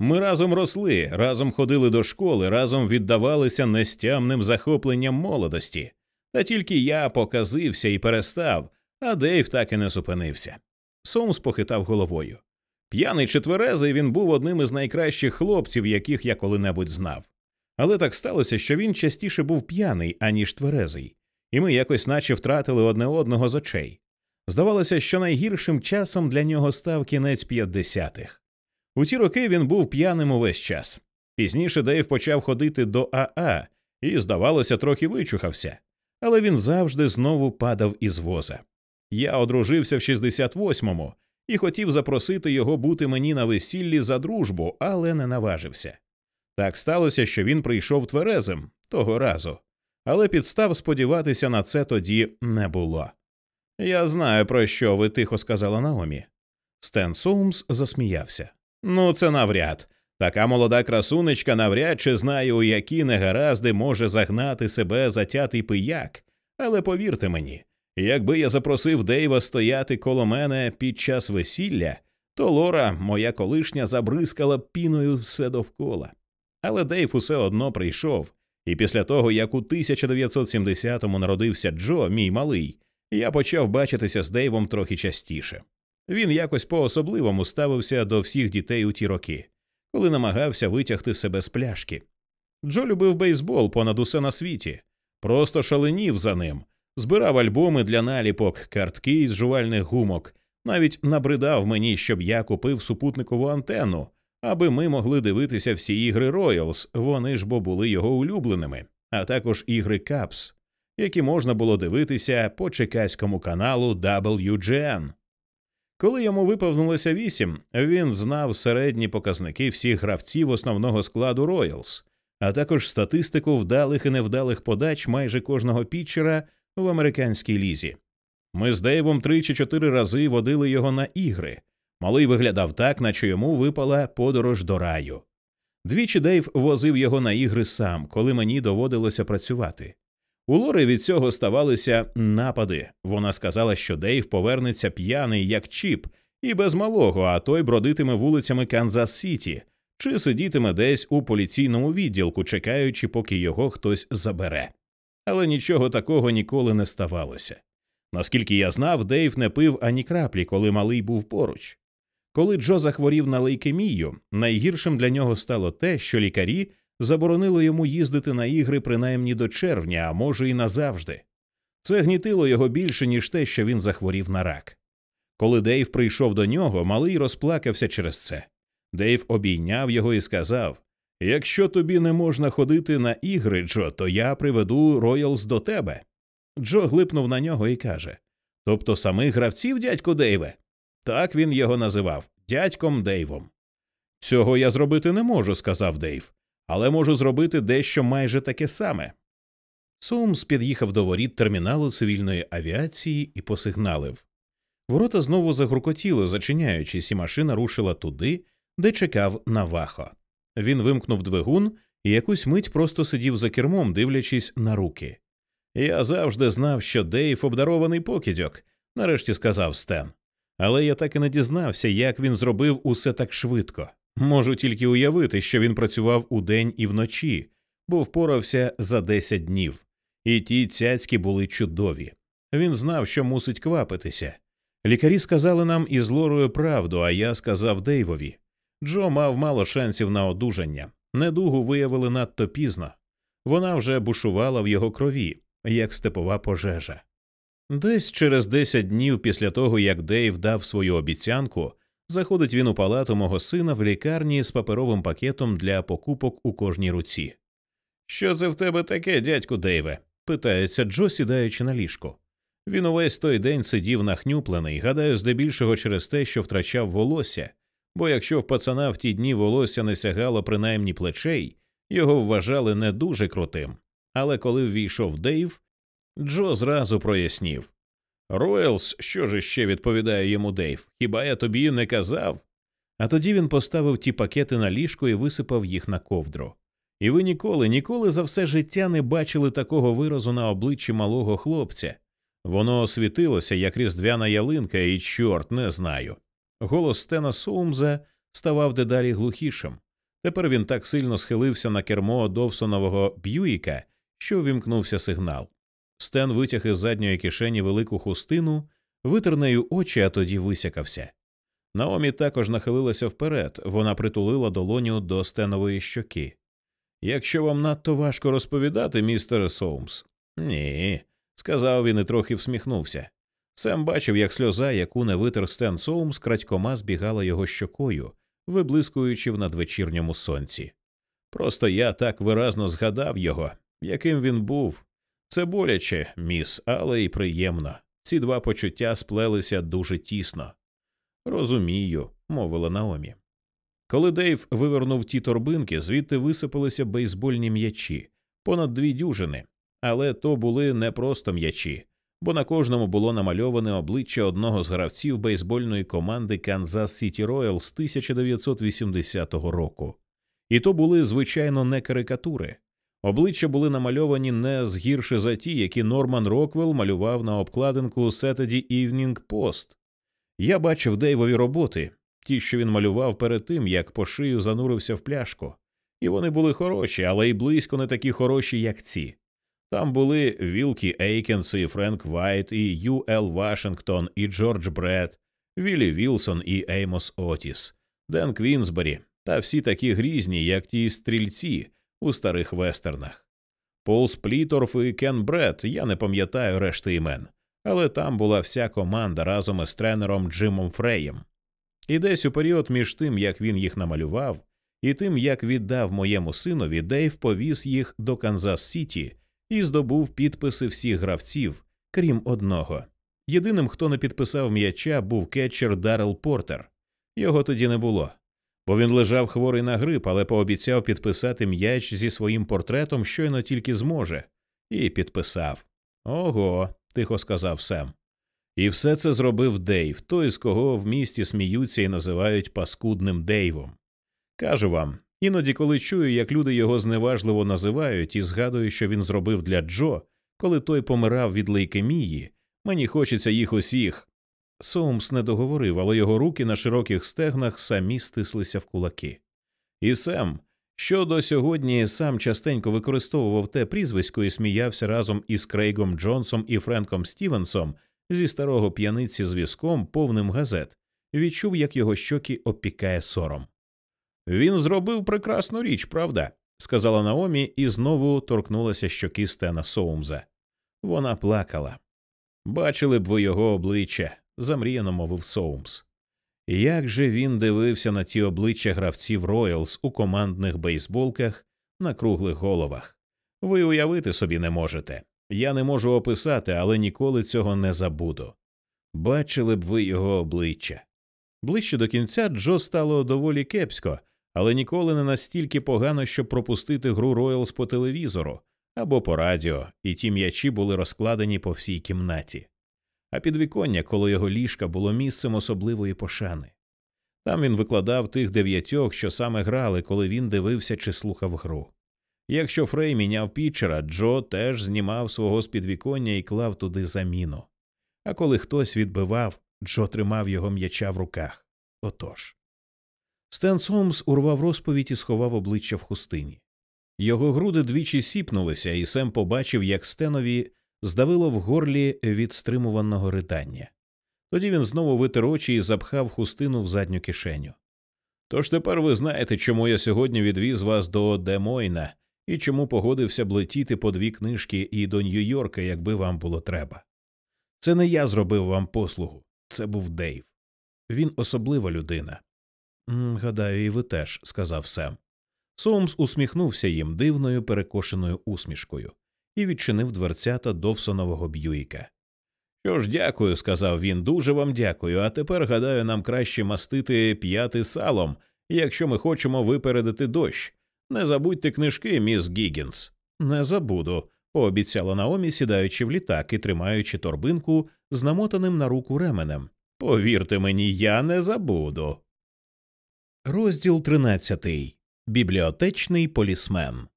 Ми разом росли, разом ходили до школи, разом віддавалися нестямним захопленням молодості. Та тільки я показився і перестав, а Дейв так і не зупинився. Соумс похитав головою. П'яний четверезий він був одним із найкращих хлопців, яких я коли-небудь знав. Але так сталося, що він частіше був п'яний, аніж тверезий, і ми якось наче втратили одне одного з очей. Здавалося, що найгіршим часом для нього став кінець п'ятдесятих. У ті роки він був п'яним увесь час. Пізніше Дейв почав ходити до Аа і, здавалося, трохи вичухався, але він завжди знову падав із воза. Я одружився в 68-му і хотів запросити його бути мені на весіллі за дружбу, але не наважився. Так сталося, що він прийшов тверезим того разу, але підстав сподіватися на це тоді не було. Я знаю, про що ви тихо сказала Наомі. Стен Соумс засміявся. Ну, це навряд. Така молода красунечка навряд чи знає, у які негаразди може загнати себе затятий пияк. Але повірте мені, якби я запросив Дейва стояти коло мене під час весілля, то Лора, моя колишня, забризкала піною все довкола. Але Дейв усе одно прийшов, і після того, як у 1970-му народився Джо, мій малий, я почав бачитися з Дейвом трохи частіше. Він якось по особливому ставився до всіх дітей у ті роки, коли намагався витягти себе з пляшки. Джо любив бейсбол понад усе на світі, просто шаленів за ним, збирав альбоми для наліпок, картки з жувальних гумок, навіть набридав мені, щоб я купив супутникову антенну, аби ми могли дивитися всі ігри Royals, вони ж бо були його улюбленими, а також ігри Капс, які можна було дивитися по чекаському каналу WGN. Коли йому виповнилося вісім, він знав середні показники всіх гравців основного складу Royals, а також статистику вдалих і невдалих подач майже кожного пітчера в американській лізі. Ми з Дейвом три чи чотири рази водили його на ігри. Малий виглядав так, наче йому випала подорож до раю. Двічі Дейв возив його на ігри сам, коли мені доводилося працювати. У Лори від цього ставалися напади. Вона сказала, що Дейв повернеться п'яний, як чіп, і без малого, а той бродитиме вулицями Канзас Сіті чи сидітиме десь у поліційному відділку, чекаючи, поки його хтось забере. Але нічого такого ніколи не ставалося. Наскільки я знав, Дейв не пив ані краплі, коли малий був поруч. Коли Джо захворів на лейкемію, найгіршим для нього стало те, що лікарі заборонили йому їздити на ігри принаймні до червня, а може і назавжди. Це гнітило його більше, ніж те, що він захворів на рак. Коли Дейв прийшов до нього, малий розплакався через це. Дейв обійняв його і сказав Якщо тобі не можна ходити на ігри, Джо, то я приведу Роялс до тебе. Джо глипнув на нього і каже Тобто самих гравців, дядько Дейве? Так він його називав дядьком Дейвом. Цього я зробити не можу, сказав Дейв але можу зробити дещо майже таке саме. Соумс під'їхав до воріт терміналу цивільної авіації і посигналив. Ворота знову загрукотіли, зачиняючись, і машина рушила туди, де чекав Навахо. Він вимкнув двигун і якусь мить просто сидів за кермом, дивлячись на руки. Я завжди знав, що Дейв обдарований покидьок, нарешті сказав Стен. Але я так і не дізнався, як він зробив усе так швидко. Можу тільки уявити, що він працював удень і вночі, бо впорався за десять днів, і ті цяцькі були чудові. Він знав, що мусить квапитися. Лікарі сказали нам із Лорою правду, а я сказав Дейвові. Джо мав мало шансів на одужання. Недугу виявили надто пізно. Вона вже бушувала в його крові, як степова пожежа. Десь через десять днів після того, як Дейв дав свою обіцянку, Заходить він у палату мого сина в лікарні з паперовим пакетом для покупок у кожній руці. Що це в тебе таке, дядьку Дейве? питається Джо, сідаючи на ліжко. Він увесь той день сидів нахнюплений, гадаю, здебільшого через те, що втрачав волосся, бо якщо в пацана в ті дні волосся не сягало принаймні плечей, його вважали не дуже крутим. Але коли ввійшов Дейв, Джо зразу прояснів Ройлс, що ж ще відповідає йому Дейв, хіба я тобі не казав? А тоді він поставив ті пакети на ліжко і висипав їх на ковдру. І ви ніколи, ніколи за все життя не бачили такого виразу на обличчі малого хлопця. Воно освітилося, як різдвяна ялинка, і чорт не знаю. Голос Стена Соумза ставав дедалі глухішим. Тепер він так сильно схилився на кермо Довсонового Б'юїка, що вімкнувся сигнал. Стен витяг із задньої кишені велику хустину, витер нею очі, а тоді висякався. Наомі також нахилилася вперед, вона притулила долоню до стенової щоки. Якщо вам надто важко розповідати, містер Соумс. Ні, сказав він і трохи всміхнувся. Сем бачив, як сльоза, яку не витер Стен Соумс, крадькома збігала його щокою, виблискуючи в надвечірньому сонці. Просто я так виразно згадав його, яким він був. Це боляче, міс, але й приємно. Ці два почуття сплелися дуже тісно. Розумію, мовила Наомі. Коли Дейв вивернув ті торбинки, звідти висипалися бейсбольні м'ячі, понад дві дюжини, але то були не просто м'ячі, бо на кожному було намальоване обличчя одного з гравців бейсбольної команди Канзас Сіті Роялс 1980 року. І то були, звичайно, не карикатури. Обличчя були намальовані не згірше за ті, які Норман Роквелл малював на обкладинку Saturday Evening Post. Я бачив Дейвові роботи, ті, що він малював перед тим, як по шию занурився в пляшку, і вони були хороші, але й близько не такі хороші, як ці. Там були Віллі Ейкенс, і Френк Вайт, і Ю. Л. Вашингтон, і Джордж Бред, Віллі Вілсон і Еймос Отіс, Ден Квінсбері та всі такі грізні, як ті стрільці у старих вестернах. Пол Спліторф і Кен Бред, я не пам'ятаю решти імен, але там була вся команда разом із тренером Джимом Фреєм. І десь у період між тим, як він їх намалював, і тим, як віддав моєму синові, Дейв повіз їх до Канзас Сіті і здобув підписи всіх гравців, крім одного. Єдиним, хто не підписав м'яча, був кетчер Даррел Портер. Його тоді не було. Бо він лежав хворий на грип, але пообіцяв підписати м'яч зі своїм портретом, щойно тільки зможе, і підписав. Ого, тихо сказав Сем. І все це зробив Дейв, той, з кого в місті сміються і називають паскудним Дейвом. Кажу вам, іноді, коли чую, як люди його зневажливо називають, і згадую, що він зробив для Джо, коли той помирав від лейкемії, мені хочеться їх усіх. Соумс не договорив, але його руки на широких стегнах самі стислися в кулаки. І Сем, що до сьогодні сам частенько використовував те прізвисько і сміявся разом із Крейгом Джонсом і Френком Стівенсом зі старого п'яниці з візком, повним газет, відчув, як його щоки обпікає сором. Він зробив прекрасну річ, правда? сказала Наомі і знову торкнулася щоки Стена Соумза. Вона плакала. Бачили б ви його обличчя, замріяно мовив Соумс. Як же він дивився на ті обличчя гравців Роялс у командних бейсболках на круглих головах? Ви уявити собі не можете. Я не можу описати, але ніколи цього не забуду. Бачили б ви його обличчя. Ближче до кінця Джо стало доволі кепсько, але ніколи не настільки погано, щоб пропустити гру Роялс по телевізору або по радіо, і ті м'ячі були розкладені по всій кімнаті. А підвіконня коло його ліжка було місцем особливої пошани. Там він викладав тих дев'ятьох, що саме грали, коли він дивився чи слухав гру. Якщо Фрей міняв пітчера, Джо теж знімав свого з підвіконня і клав туди заміну. А коли хтось відбивав, Джо тримав його м'яча в руках. Отож. Стен Сомс урвав розповідь і сховав обличчя в хустині. Його груди двічі сіпнулися, і Сем побачив, як Стенові здавило в горлі від стримуваного ридання. Тоді він знову витер очі і запхав хустину в задню кишеню. Тож тепер ви знаєте, чому я сьогодні відвіз вас до Демойна і чому погодився б летіти по дві книжки і до Нью-Йорка, якби вам було треба. Це не я зробив вам послугу, це був Дейв. Він особлива людина. Гадаю, і ви теж, сказав Сем. Соумс усміхнувся їм дивною перекошеною усмішкою і відчинив дверцята Довсонового б'юїка. Що ж, дякую, сказав він, дуже вам дякую. А тепер, гадаю, нам краще мастити п'яти салом, якщо ми хочемо випередити дощ. Не забудьте книжки, міс Гіггінс. Не забуду, пообіцяла Наомі, сідаючи в літак і тримаючи торбинку з намотаним на руку ременем. Повірте мені, я не забуду. Розділ тринадцятий. Бібліотечний полісмен.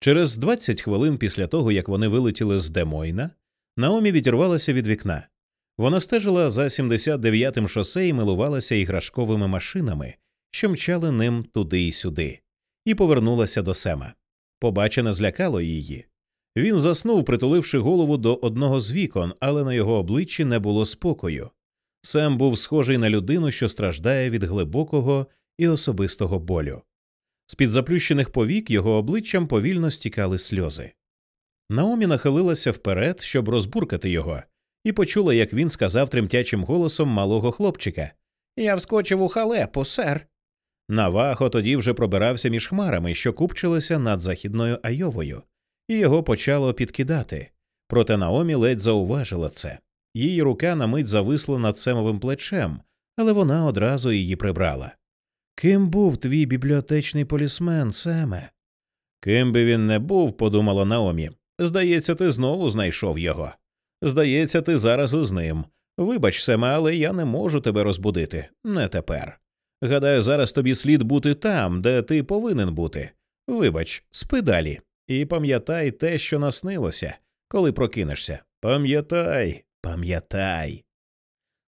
Через 20 хвилин після того, як вони вилетіли з Демойна, Наомі відірвалася від вікна. Вона стежила за 79-м шосе і милувалася іграшковими машинами, що мчали ним туди й сюди, і повернулася до Сема. Побачене злякало її. Він заснув, притуливши голову до одного з вікон, але на його обличчі не було спокою. Сем був схожий на людину, що страждає від глибокого і особистого болю. З під заплющених повік його обличчям повільно стікали сльози. Наомі нахилилася вперед, щоб розбуркати його, і почула, як він сказав тремтячим голосом малого хлопчика Я вскочив у халепу, сер. Навахо тоді вже пробирався між хмарами, що купчилися над західною Айовою, і його почало підкидати. Проте Наомі ледь зауважила це. Її рука на мить зависла над Семовим плечем, але вона одразу її прибрала. Ким був твій бібліотечний полісмен, Семе? Ким би він не був, подумала Наомі. Здається, ти знову знайшов його. Здається, ти зараз із ним. Вибач, Семе, але я не можу тебе розбудити. Не тепер. Гадаю, зараз тобі слід бути там, де ти повинен бути. Вибач, спи далі. І пам'ятай те, що наснилося, коли прокинешся. Пам'ятай, пам'ятай.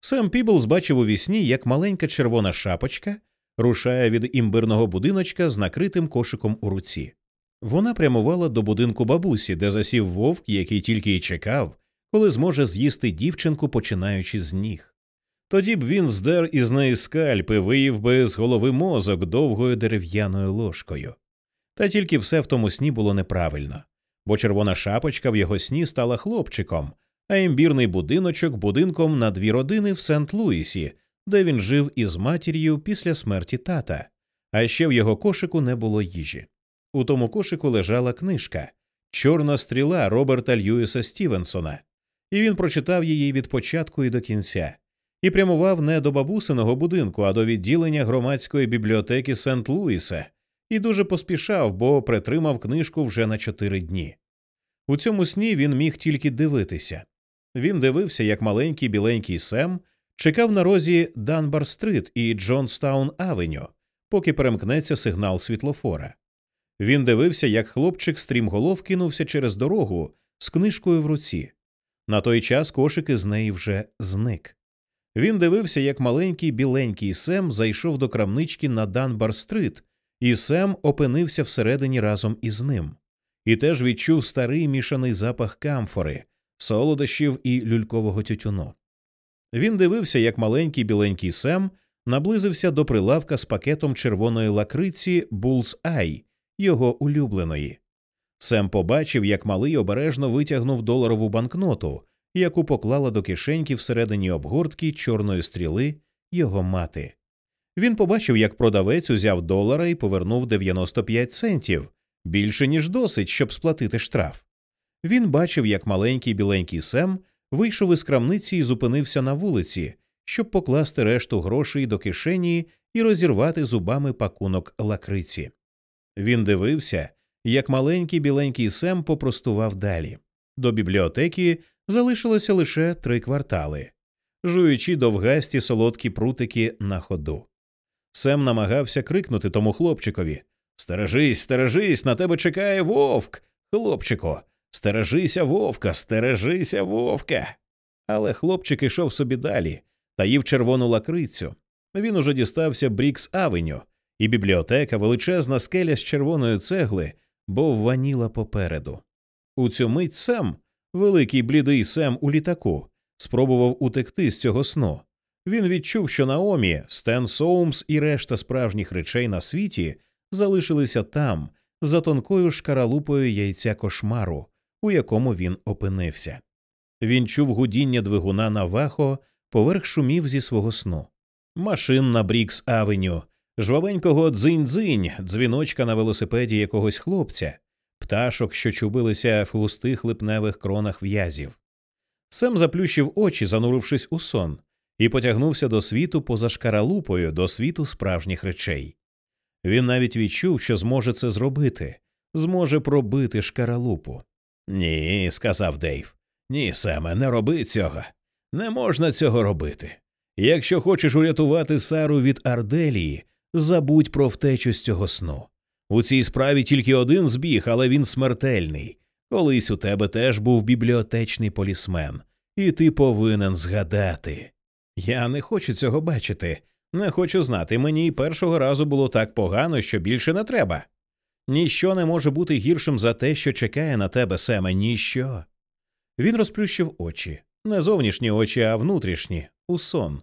Сем Піблс бачив у вісні, як маленька червона шапочка рушає від імбирного будиночка з накритим кошиком у руці. Вона прямувала до будинку бабусі, де засів вовк, який тільки й чекав, коли зможе з'їсти дівчинку, починаючи з ніг. Тоді б він здер із неї скальп і виїв би з голови мозок довгою дерев'яною ложкою. Та тільки все в тому сні було неправильно, бо червона шапочка в його сні стала хлопчиком, а імбірний будиночок будинком на дві родини в Сент Луісі, де він жив із матір'ю після смерті тата, а ще в його кошику не було їжі. У тому кошику лежала книжка Чорна стріла Роберта Льюіса Стівенсона, і він прочитав її від початку і до кінця, і прямував не до бабусиного будинку, а до відділення громадської бібліотеки Сент Луіса, і дуже поспішав, бо притримав книжку вже на чотири дні. У цьому сні він міг тільки дивитися. Він дивився, як маленький біленький Сем чекав на розі Данбар Стрит і Джонстаун Авеню, поки перемкнеться сигнал світлофора. Він дивився, як хлопчик стрімголов кинувся через дорогу з книжкою в руці. На той час кошик із неї вже зник. Він дивився, як маленький біленький Сем зайшов до крамнички на Данбар Стрит, і Сем опинився всередині разом із ним, і теж відчув старий мішаний запах камфори, солодощів і люлькового тютюну. Він дивився, як маленький біленький Сем наблизився до прилавка з пакетом червоної лакриці Булс Ай, його улюбленої. Сем побачив, як малий обережно витягнув доларову банкноту, яку поклала до кишеньки всередині обгортки чорної стріли його мати. Він побачив, як продавець узяв долара і повернув 95 центів більше ніж досить, щоб сплатити штраф. Він бачив, як маленький біленький Сем вийшов із крамниці і зупинився на вулиці, щоб покласти решту грошей до кишені і розірвати зубами пакунок лакриці. Він дивився, як маленький біленький Сем попростував далі. До бібліотеки залишилося лише три квартали, жуючи довгасті солодкі прутики на ходу. Сем намагався крикнути тому хлопчикові Стережись, стережись, на тебе чекає вовк, хлопчико, стережися вовка, стережися вовка. Але хлопчик ішов собі далі та їв червону лакрицю. Він уже дістався Брікс Авеню, і бібліотека, величезна скеля з червоної цегли, бовваніла попереду. У цю мить Сем, великий блідий Сем у літаку, спробував утекти з цього сну. Він відчув, що Наомі, Стен Соумс і решта справжніх речей на світі залишилися там, за тонкою шкаралупою яйця кошмару, у якому він опинився. Він чув гудіння двигуна на вахо поверх шумів зі свого сну. Машин на Брікс Авеню, жвавенького дзинь-дзинь, дзвіночка на велосипеді якогось хлопця, пташок, що чубилися в густих липневих кронах в'язів. Сем заплющив очі, занурившись у сон, і потягнувся до світу поза шкаралупою, до світу справжніх речей. Він навіть відчув, що зможе це зробити, зможе пробити шкаралупу. Ні, сказав Дейв. Ні, Семе, не роби цього. Не можна цього робити. Якщо хочеш урятувати Сару від Арделії, забудь про втечу з цього сну. У цій справі тільки один збіг, але він смертельний. Колись у тебе теж був бібліотечний полісмен, і ти повинен згадати. Я не хочу цього бачити, не хочу знати. Мені й першого разу було так погано, що більше не треба. Ніщо не може бути гіршим за те, що чекає на тебе Семе, ніщо. Він розплющив очі, не зовнішні очі, а внутрішні, у сон.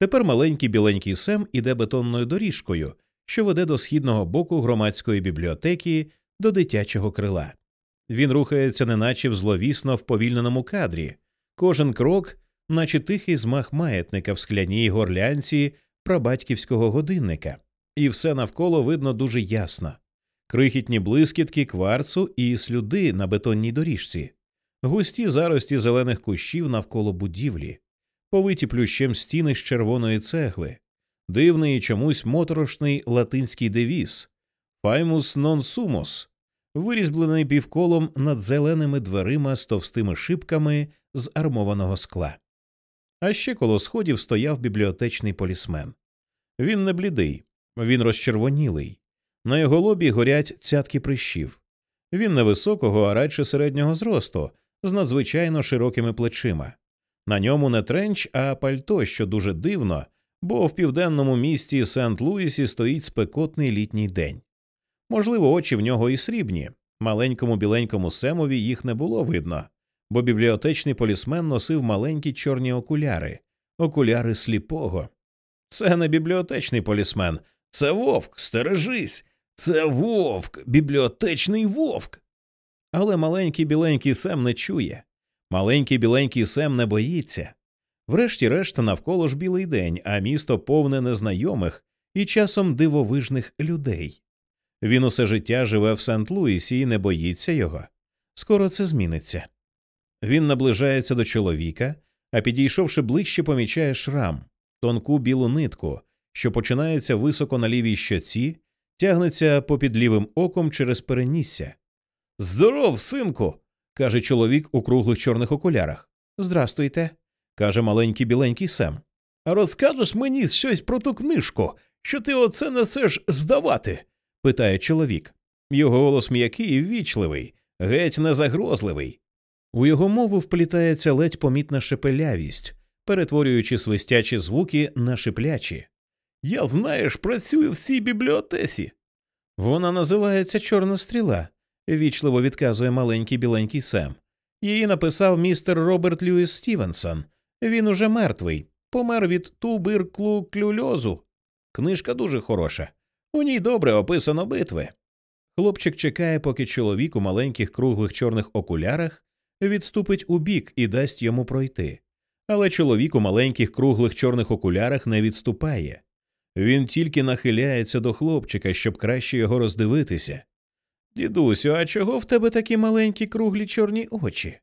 Тепер маленький біленький Сем іде бетонною доріжкою, що веде до східного боку громадської бібліотеки до дитячого крила. Він рухається, неначе в зловісно вповільненому кадрі, кожен крок, наче тихий змах маятника в скляній горлянці прабатьківського годинника, і все навколо видно дуже ясно крихітні блискітки кварцу і слюди на бетонній доріжці, густі зарості зелених кущів навколо будівлі, повиті плющем стіни з червоної цегли, дивний чомусь моторошний латинський девіз Файмус нон сумос, вирізблений півколом над зеленими дверима з товстими шибками з армованого скла. А ще коло сходів стояв бібліотечний полісмен. Він не блідий, він розчервонілий. На його лобі горять цятки прищів. Він невисокого, а радше середнього зросту, з надзвичайно широкими плечима. На ньому не тренч, а пальто, що дуже дивно, бо в південному місті Сент Луісі стоїть спекотний літній день. Можливо, очі в нього і срібні. Маленькому біленькому Семові їх не було видно, бо бібліотечний полісмен носив маленькі чорні окуляри, окуляри сліпого. Це не бібліотечний полісмен, це вовк, стережись. Це вовк, бібліотечний вовк. Але маленький біленький Сем не чує. Маленький біленький Сем не боїться. Врешті-решт, навколо ж білий день, а місто повне незнайомих і часом дивовижних людей. Він усе життя живе в Сент Луісі і не боїться його. Скоро це зміниться. Він наближається до чоловіка, а підійшовши ближче, помічає шрам, тонку білу нитку, що починається високо на лівій щоці, тягнеться попід лівим оком через перенісся. Здоров, синку. каже чоловік у круглих чорних окулярах. Здрастуйте, каже маленький біленький Сем. Розкажеш мені щось про ту книжку, що ти оце несеш здавати? питає чоловік. Його голос м'який і ввічливий, геть незагрозливий. У його мову вплітається ледь помітна шепелявість, перетворюючи свистячі звуки на шиплячі. Я, знаєш, працюю в цій бібліотесі. Вона називається Чорна стріла, вічливо відказує маленький біленький Сем. Її написав містер Роберт Льюіс Стівенсон. Він уже мертвий, помер від туберклюклюльозу. Книжка дуже хороша. У ній добре описано битви. Хлопчик чекає, поки чоловік у маленьких круглих чорних окулярах відступить у бік і дасть йому пройти. Але чоловік у маленьких круглих чорних окулярах не відступає. Він тільки нахиляється до хлопчика, щоб краще його роздивитися. Дідусю, а чого в тебе такі маленькі круглі чорні очі?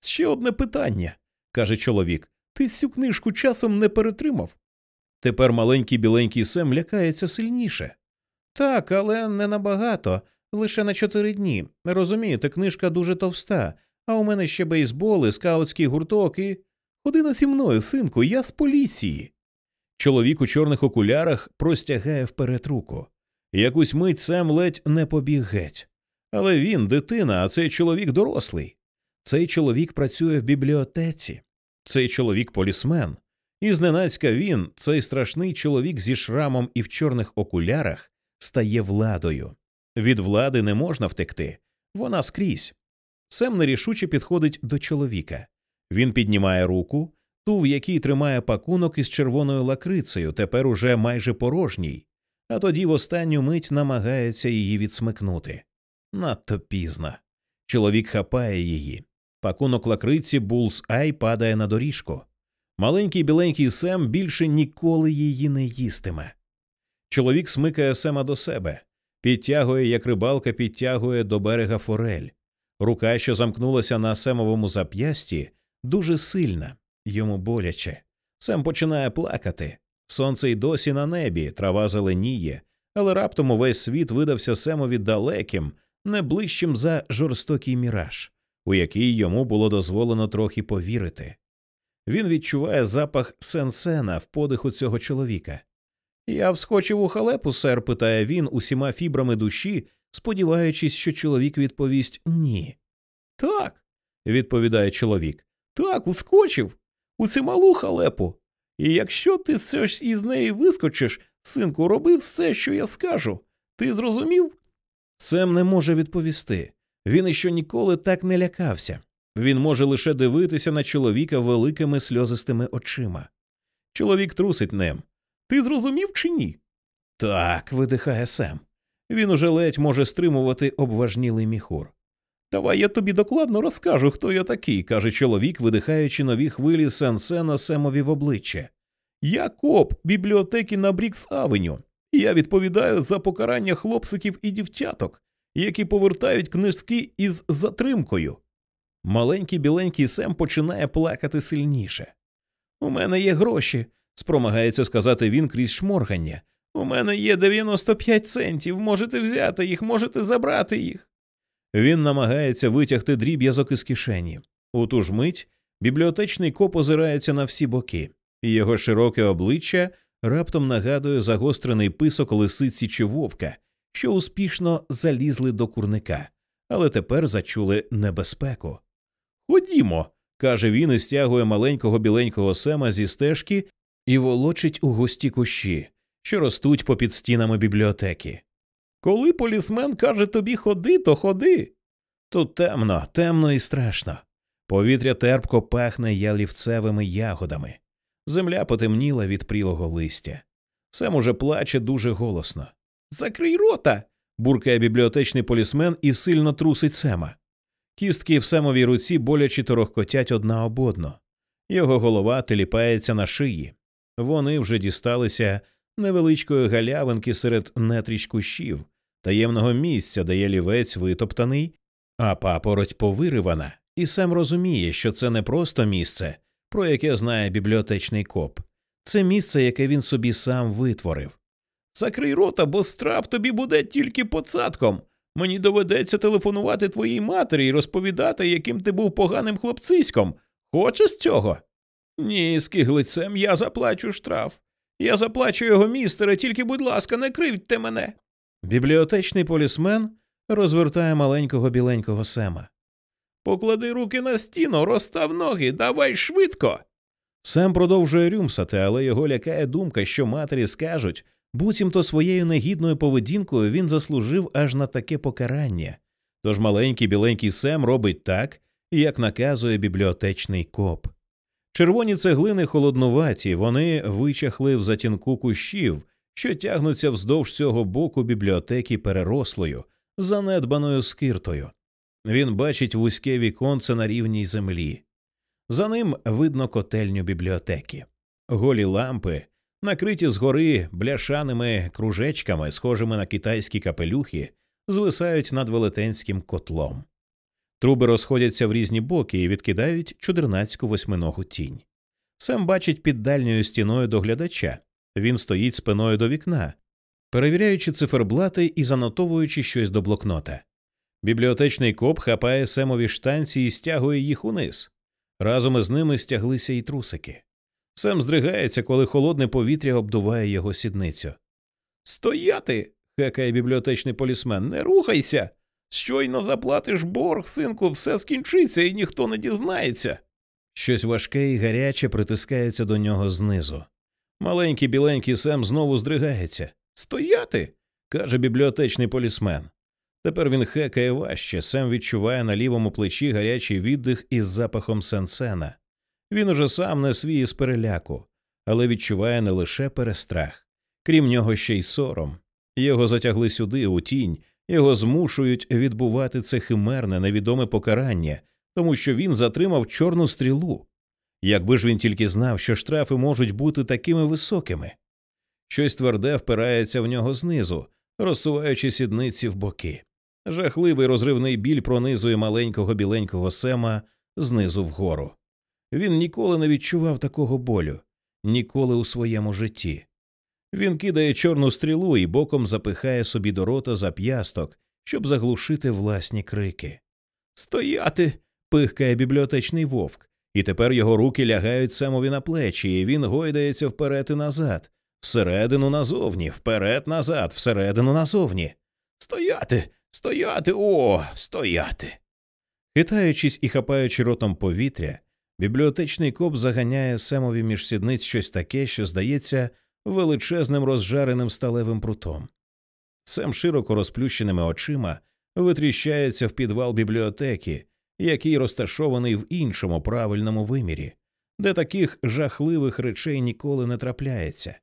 Ще одне питання, каже чоловік. Ти цю книжку часом не перетримав. Тепер маленький біленький Сем лякається сильніше. Так, але не набагато, лише на чотири дні. Розумієте, книжка дуже товста, а у мене ще бейсбол, скаутський гурток і. Ходи на зі мною, синку, я з поліції. Чоловік у чорних окулярах простягає вперед руку. Якусь мить Сем ледь не побіг геть. Але він дитина, а цей чоловік дорослий. Цей чоловік працює в бібліотеці, цей чоловік полісмен. І зненацька він, цей страшний чоловік зі шрамом і в чорних окулярах, стає владою. Від влади не можна втекти, вона скрізь. Сем нерішуче підходить до чоловіка. Він піднімає руку, ту, в якій тримає пакунок із червоною лакрицею, тепер уже майже порожній, а тоді в останню мить намагається її відсмикнути. Надто пізно. Чоловік хапає її. Пакунок лакриці Булс Ай падає на доріжку. Маленький біленький Сем більше ніколи її не їстиме. Чоловік смикає Сема до себе, підтягує, як рибалка підтягує до берега форель. Рука, що замкнулася на Семовому зап'ясті, дуже сильна, йому боляче. Сем починає плакати. Сонце й досі на небі, трава зеленіє, але раптом увесь світ видався Семові далеким, не ближчим за жорстокий міраж, у який йому було дозволено трохи повірити. Він відчуває запах сенсена в подиху цього чоловіка. Я вскочив у халепу, сер, питає він усіма фібрами душі, сподіваючись, що чоловік відповість ні. Так, відповідає чоловік. Так, ускочив у цю малу халепу. І якщо ти щось із неї вискочиш, синку, роби все, що я скажу. Ти зрозумів? Сем не може відповісти. Він іще ніколи так не лякався. Він може лише дивитися на чоловіка великими сльозистими очима. Чоловік трусить ним. Ти зрозумів чи ні? Так, видихає Сем. Він уже ледь може стримувати обважнілий міхур. Давай я тобі докладно розкажу, хто я такий, каже чоловік, видихаючи нові хвилі Сенсена Семові в обличчя. Я коп бібліотеки на Брікс Авеню, я відповідаю за покарання хлопциків і дівчаток, які повертають книжки із затримкою. Маленький біленький Сем починає плакати сильніше. У мене є гроші, спромагається сказати він крізь шморгання. У мене є 95 центів, можете взяти їх, можете забрати їх. Він намагається витягти дріб'язок із кишені. У ту ж мить бібліотечний коп озирається на всі боки, і його широке обличчя раптом нагадує загострений писок лисиці чи вовка, що успішно залізли до курника, але тепер зачули небезпеку. Ходімо, каже він і стягує маленького біленького сема зі стежки і волочить у густі кущі, що ростуть попід стінами бібліотеки. Коли полісмен каже тобі ходи, то ходи. Тут темно, темно і страшно. Повітря терпко пахне ялівцевими ягодами. Земля потемніла від прілого листя. Сем уже плаче дуже голосно. Закрий рота. буркає бібліотечний полісмен і сильно трусить Сема. Кістки в Семовій руці боляче торохкотять одна об одну. Його голова теліпається на шиї. Вони вже дісталися невеличкої галявинки серед нетріч кущів, таємного місця, де є лівець витоптаний, а папороть повиривана, і сам розуміє, що це не просто місце, про яке знає бібліотечний коп, це місце, яке він собі сам витворив. Закрий рота, бо страв тобі буде тільки поцатком. Мені доведеться телефонувати твоїй матері і розповідати, яким ти був поганим хлопциськом. Хочеш цього? Ні, з киглицем я заплачу штраф. Я заплачу його містере, тільки, будь ласка, не кривдьте мене. Бібліотечний полісмен розвертає маленького біленького Сема. Поклади руки на стіну, розстав ноги, давай швидко. Сем продовжує рюмсати, але його лякає думка, що матері скажуть, буцімто своєю негідною поведінкою він заслужив аж на таке покарання. Тож маленький біленький Сем робить так, як наказує бібліотечний коп. Червоні цеглини холоднуваті, вони вичахли в затінку кущів, що тягнуться вздовж цього боку бібліотеки перерослою, занедбаною скиртою. Він бачить вузьке віконце на рівній землі. За ним видно котельню бібліотеки, голі лампи, накриті згори бляшаними кружечками, схожими на китайські капелюхи, звисають над велетенським котлом. Труби розходяться в різні боки і відкидають чудернацьку восьминогу тінь. Сем бачить під дальньою стіною доглядача. Він стоїть спиною до вікна, перевіряючи циферблати і занотовуючи щось до блокнота. Бібліотечний коп хапає Семові штанці і стягує їх униз. Разом із ними стяглися і трусики. Сем здригається, коли холодне повітря обдуває його сідницю. Стояти. хекає бібліотечний полісмен, не рухайся. Щойно заплатиш борг, синку, все скінчиться і ніхто не дізнається. Щось важке і гаряче притискається до нього знизу. Маленький біленький Сем знову здригається. Стояти. каже бібліотечний полісмен. Тепер він хекає важче, Сем відчуває на лівому плечі гарячий віддих із запахом сенсена. Він уже сам не свій із переляку, але відчуває не лише перестрах, крім нього ще й сором. Його затягли сюди, у тінь, його змушують відбувати це химерне невідоме покарання, тому що він затримав чорну стрілу. Якби ж він тільки знав, що штрафи можуть бути такими високими. Щось тверде впирається в нього знизу, розсуваючи сідниці в боки. Жахливий розривний біль пронизує маленького біленького сема знизу вгору. Він ніколи не відчував такого болю, ніколи у своєму житті. Він кидає чорну стрілу і боком запихає собі до рота зап'ясток, щоб заглушити власні крики. Стояти. пихкає бібліотечний вовк, і тепер його руки лягають Семові на плечі, і він гойдається вперед і назад, всередину назовні, вперед назад, всередину назовні. Стояти, стояти, о, стояти. Хитаючись і хапаючи ротом повітря, бібліотечний коп заганяє Семові між сідниць щось таке, що здається величезним розжареним сталевим прутом. Сем широко розплющеними очима витріщається в підвал бібліотеки, який розташований в іншому правильному вимірі, де таких жахливих речей ніколи не трапляється.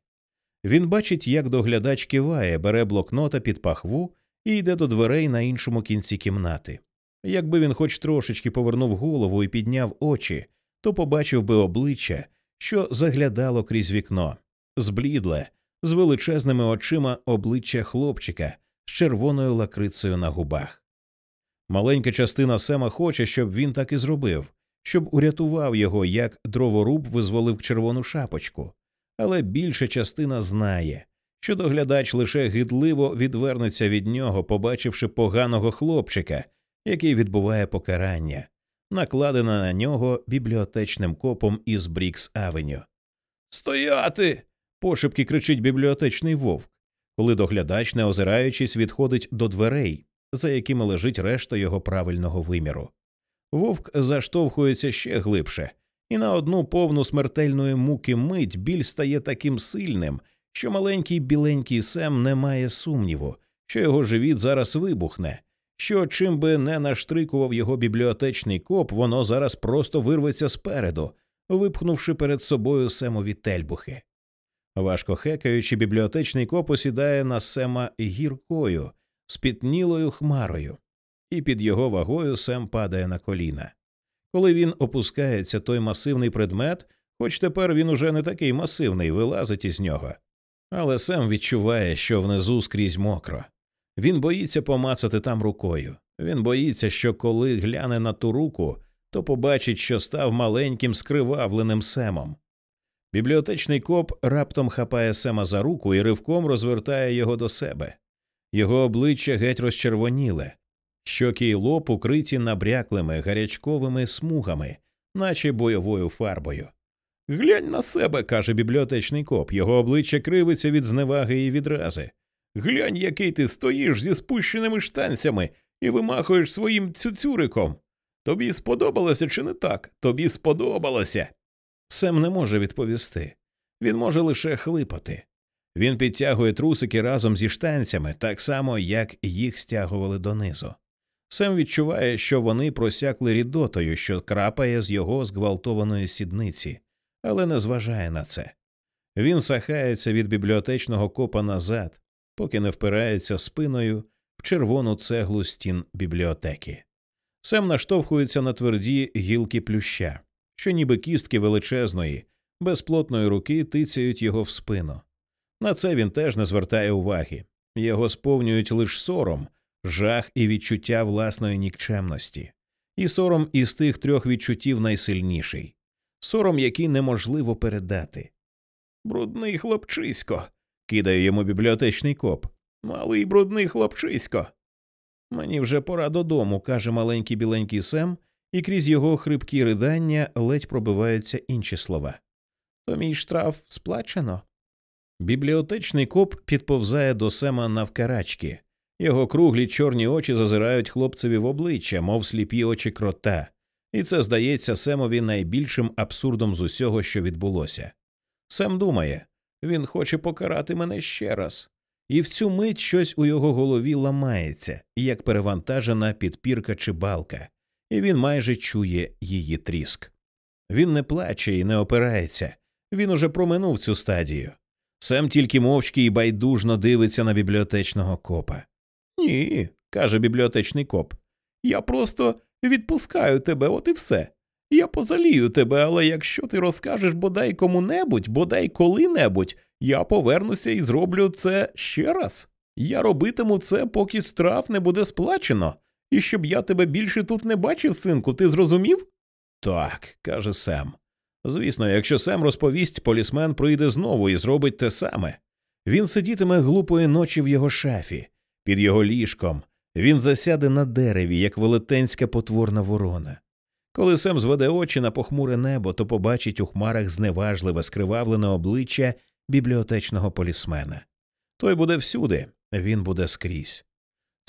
Він бачить, як доглядач киває, бере блокнота під пахву і йде до дверей на іншому кінці кімнати. Якби він хоч трошечки повернув голову і підняв очі, то побачив би обличчя, що заглядало крізь вікно, зблідле, з величезними очима обличчя хлопчика з червоною лакрицею на губах. Маленька частина Сема хоче, щоб він так і зробив, щоб урятував його, як дроворуб визволив червону шапочку, але більша частина знає, що доглядач лише гидливо відвернеться від нього, побачивши поганого хлопчика, який відбуває покарання, накладене на нього бібліотечним копом із Брікс Авеню. Стояти. Пошепки кричить бібліотечний вовк, коли доглядач, не озираючись, відходить до дверей, за якими лежить решта його правильного виміру. Вовк заштовхується ще глибше, і на одну повну смертельної муки мить біль стає таким сильним, що маленький біленький Сем не має сумніву, що його живіт зараз вибухне, що чим би не наштрикував його бібліотечний коп, воно зараз просто вирветься спереду, випхнувши перед собою Семові тельбухи. Важко хекаючи, бібліотечний коп осідає на Сема гіркою, спітнілою хмарою, і під його вагою Сем падає на коліна. Коли він опускається, той масивний предмет, хоч тепер він уже не такий масивний, вилазить із нього. Але Сем відчуває, що внизу скрізь мокро. Він боїться помацати там рукою. Він боїться, що коли гляне на ту руку, то побачить, що став маленьким скривавленим Семом. Бібліотечний коп раптом хапає Сема за руку і ривком розвертає його до себе. Його обличчя геть розчервоніле, щоки й лоб укриті набряклими гарячковими смугами, наче бойовою фарбою. Глянь на себе, каже бібліотечний коп, його обличчя кривиться від зневаги і відрази. Глянь, який ти стоїш зі спущеними штанцями і вимахуєш своїм цюцюриком. Тобі сподобалося чи не так? Тобі сподобалося. Сем не може відповісти. Він може лише хлипати. Він підтягує трусики разом зі штанцями, так само, як їх стягували донизу. Сем відчуває, що вони просякли рідотою, що крапає з його зґвалтованої сідниці, але не зважає на це. Він сахається від бібліотечного копа назад, поки не впирається спиною в червону цеглу стін бібліотеки. Сем наштовхується на тверді гілки плюща, що ніби кістки величезної, безплотної руки тицяють його в спину. На це він теж не звертає уваги. Його сповнюють лише сором, жах і відчуття власної нікчемності, і сором із тих трьох відчуттів найсильніший сором, який неможливо передати. Брудний хлопчисько, кидає йому бібліотечний коп. Малий брудний хлопчисько. Мені вже пора додому, каже маленький біленький Сем, і крізь його хрипкі ридання ледь пробиваються інші слова. То мій штраф сплачено. Бібліотечний коп підповзає до Сема навкарачки. Його круглі чорні очі зазирають хлопцеві в обличчя, мов сліпі очі крота, і це здається Семові найбільшим абсурдом з усього, що відбулося. Сем думає він хоче покарати мене ще раз, і в цю мить щось у його голові ламається, як перевантажена підпірка чи балка, і він майже чує її тріск. Він не плаче і не опирається, він уже проминув цю стадію. Сем тільки мовчки і байдужно дивиться на бібліотечного копа. Ні, каже бібліотечний коп. Я просто відпускаю тебе, от і все. Я позалію тебе, але якщо ти розкажеш бодай кому-небудь, бодай коли-небудь, я повернуся і зроблю це ще раз. Я робитиму це, поки штраф не буде сплачено, і щоб я тебе більше тут не бачив, синку, ти зрозумів? Так, каже Сем. Звісно, якщо Сем розповість, полісмен прийде знову і зробить те саме. Він сидітиме глупої ночі в його шафі, під його ліжком, він засяде на дереві, як велетенська потворна ворона. Коли Сем зведе очі на похмуре небо, то побачить у хмарах зневажливе скривавлене обличчя бібліотечного полісмена. Той буде всюди, він буде скрізь.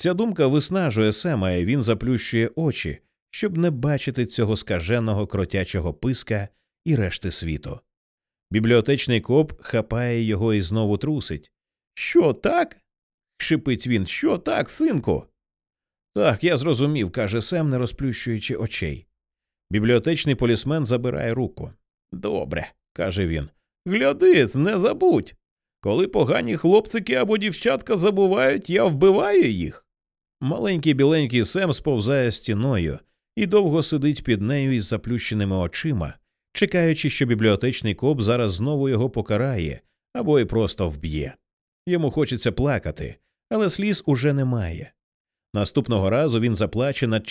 Ця думка виснажує Сема, і він заплющує очі, щоб не бачити цього скаженого кротячого писка і решти світу. Бібліотечний коп хапає його і знову трусить. Що так? шипить він. Що так, синку? Так, я зрозумів, каже Сем, не розплющуючи очей. Бібліотечний полісмен забирає руку. Добре, каже він. Гляди, не забудь. Коли погані хлопцики або дівчатка забувають, я вбиваю їх. Маленький біленький Сем сповзає стіною і довго сидить під нею із заплющеними очима, чекаючи, що бібліотечний коп зараз знову його покарає або й просто вб'є. Йому хочеться плакати, але сліз уже немає. Наступного разу він заплаче над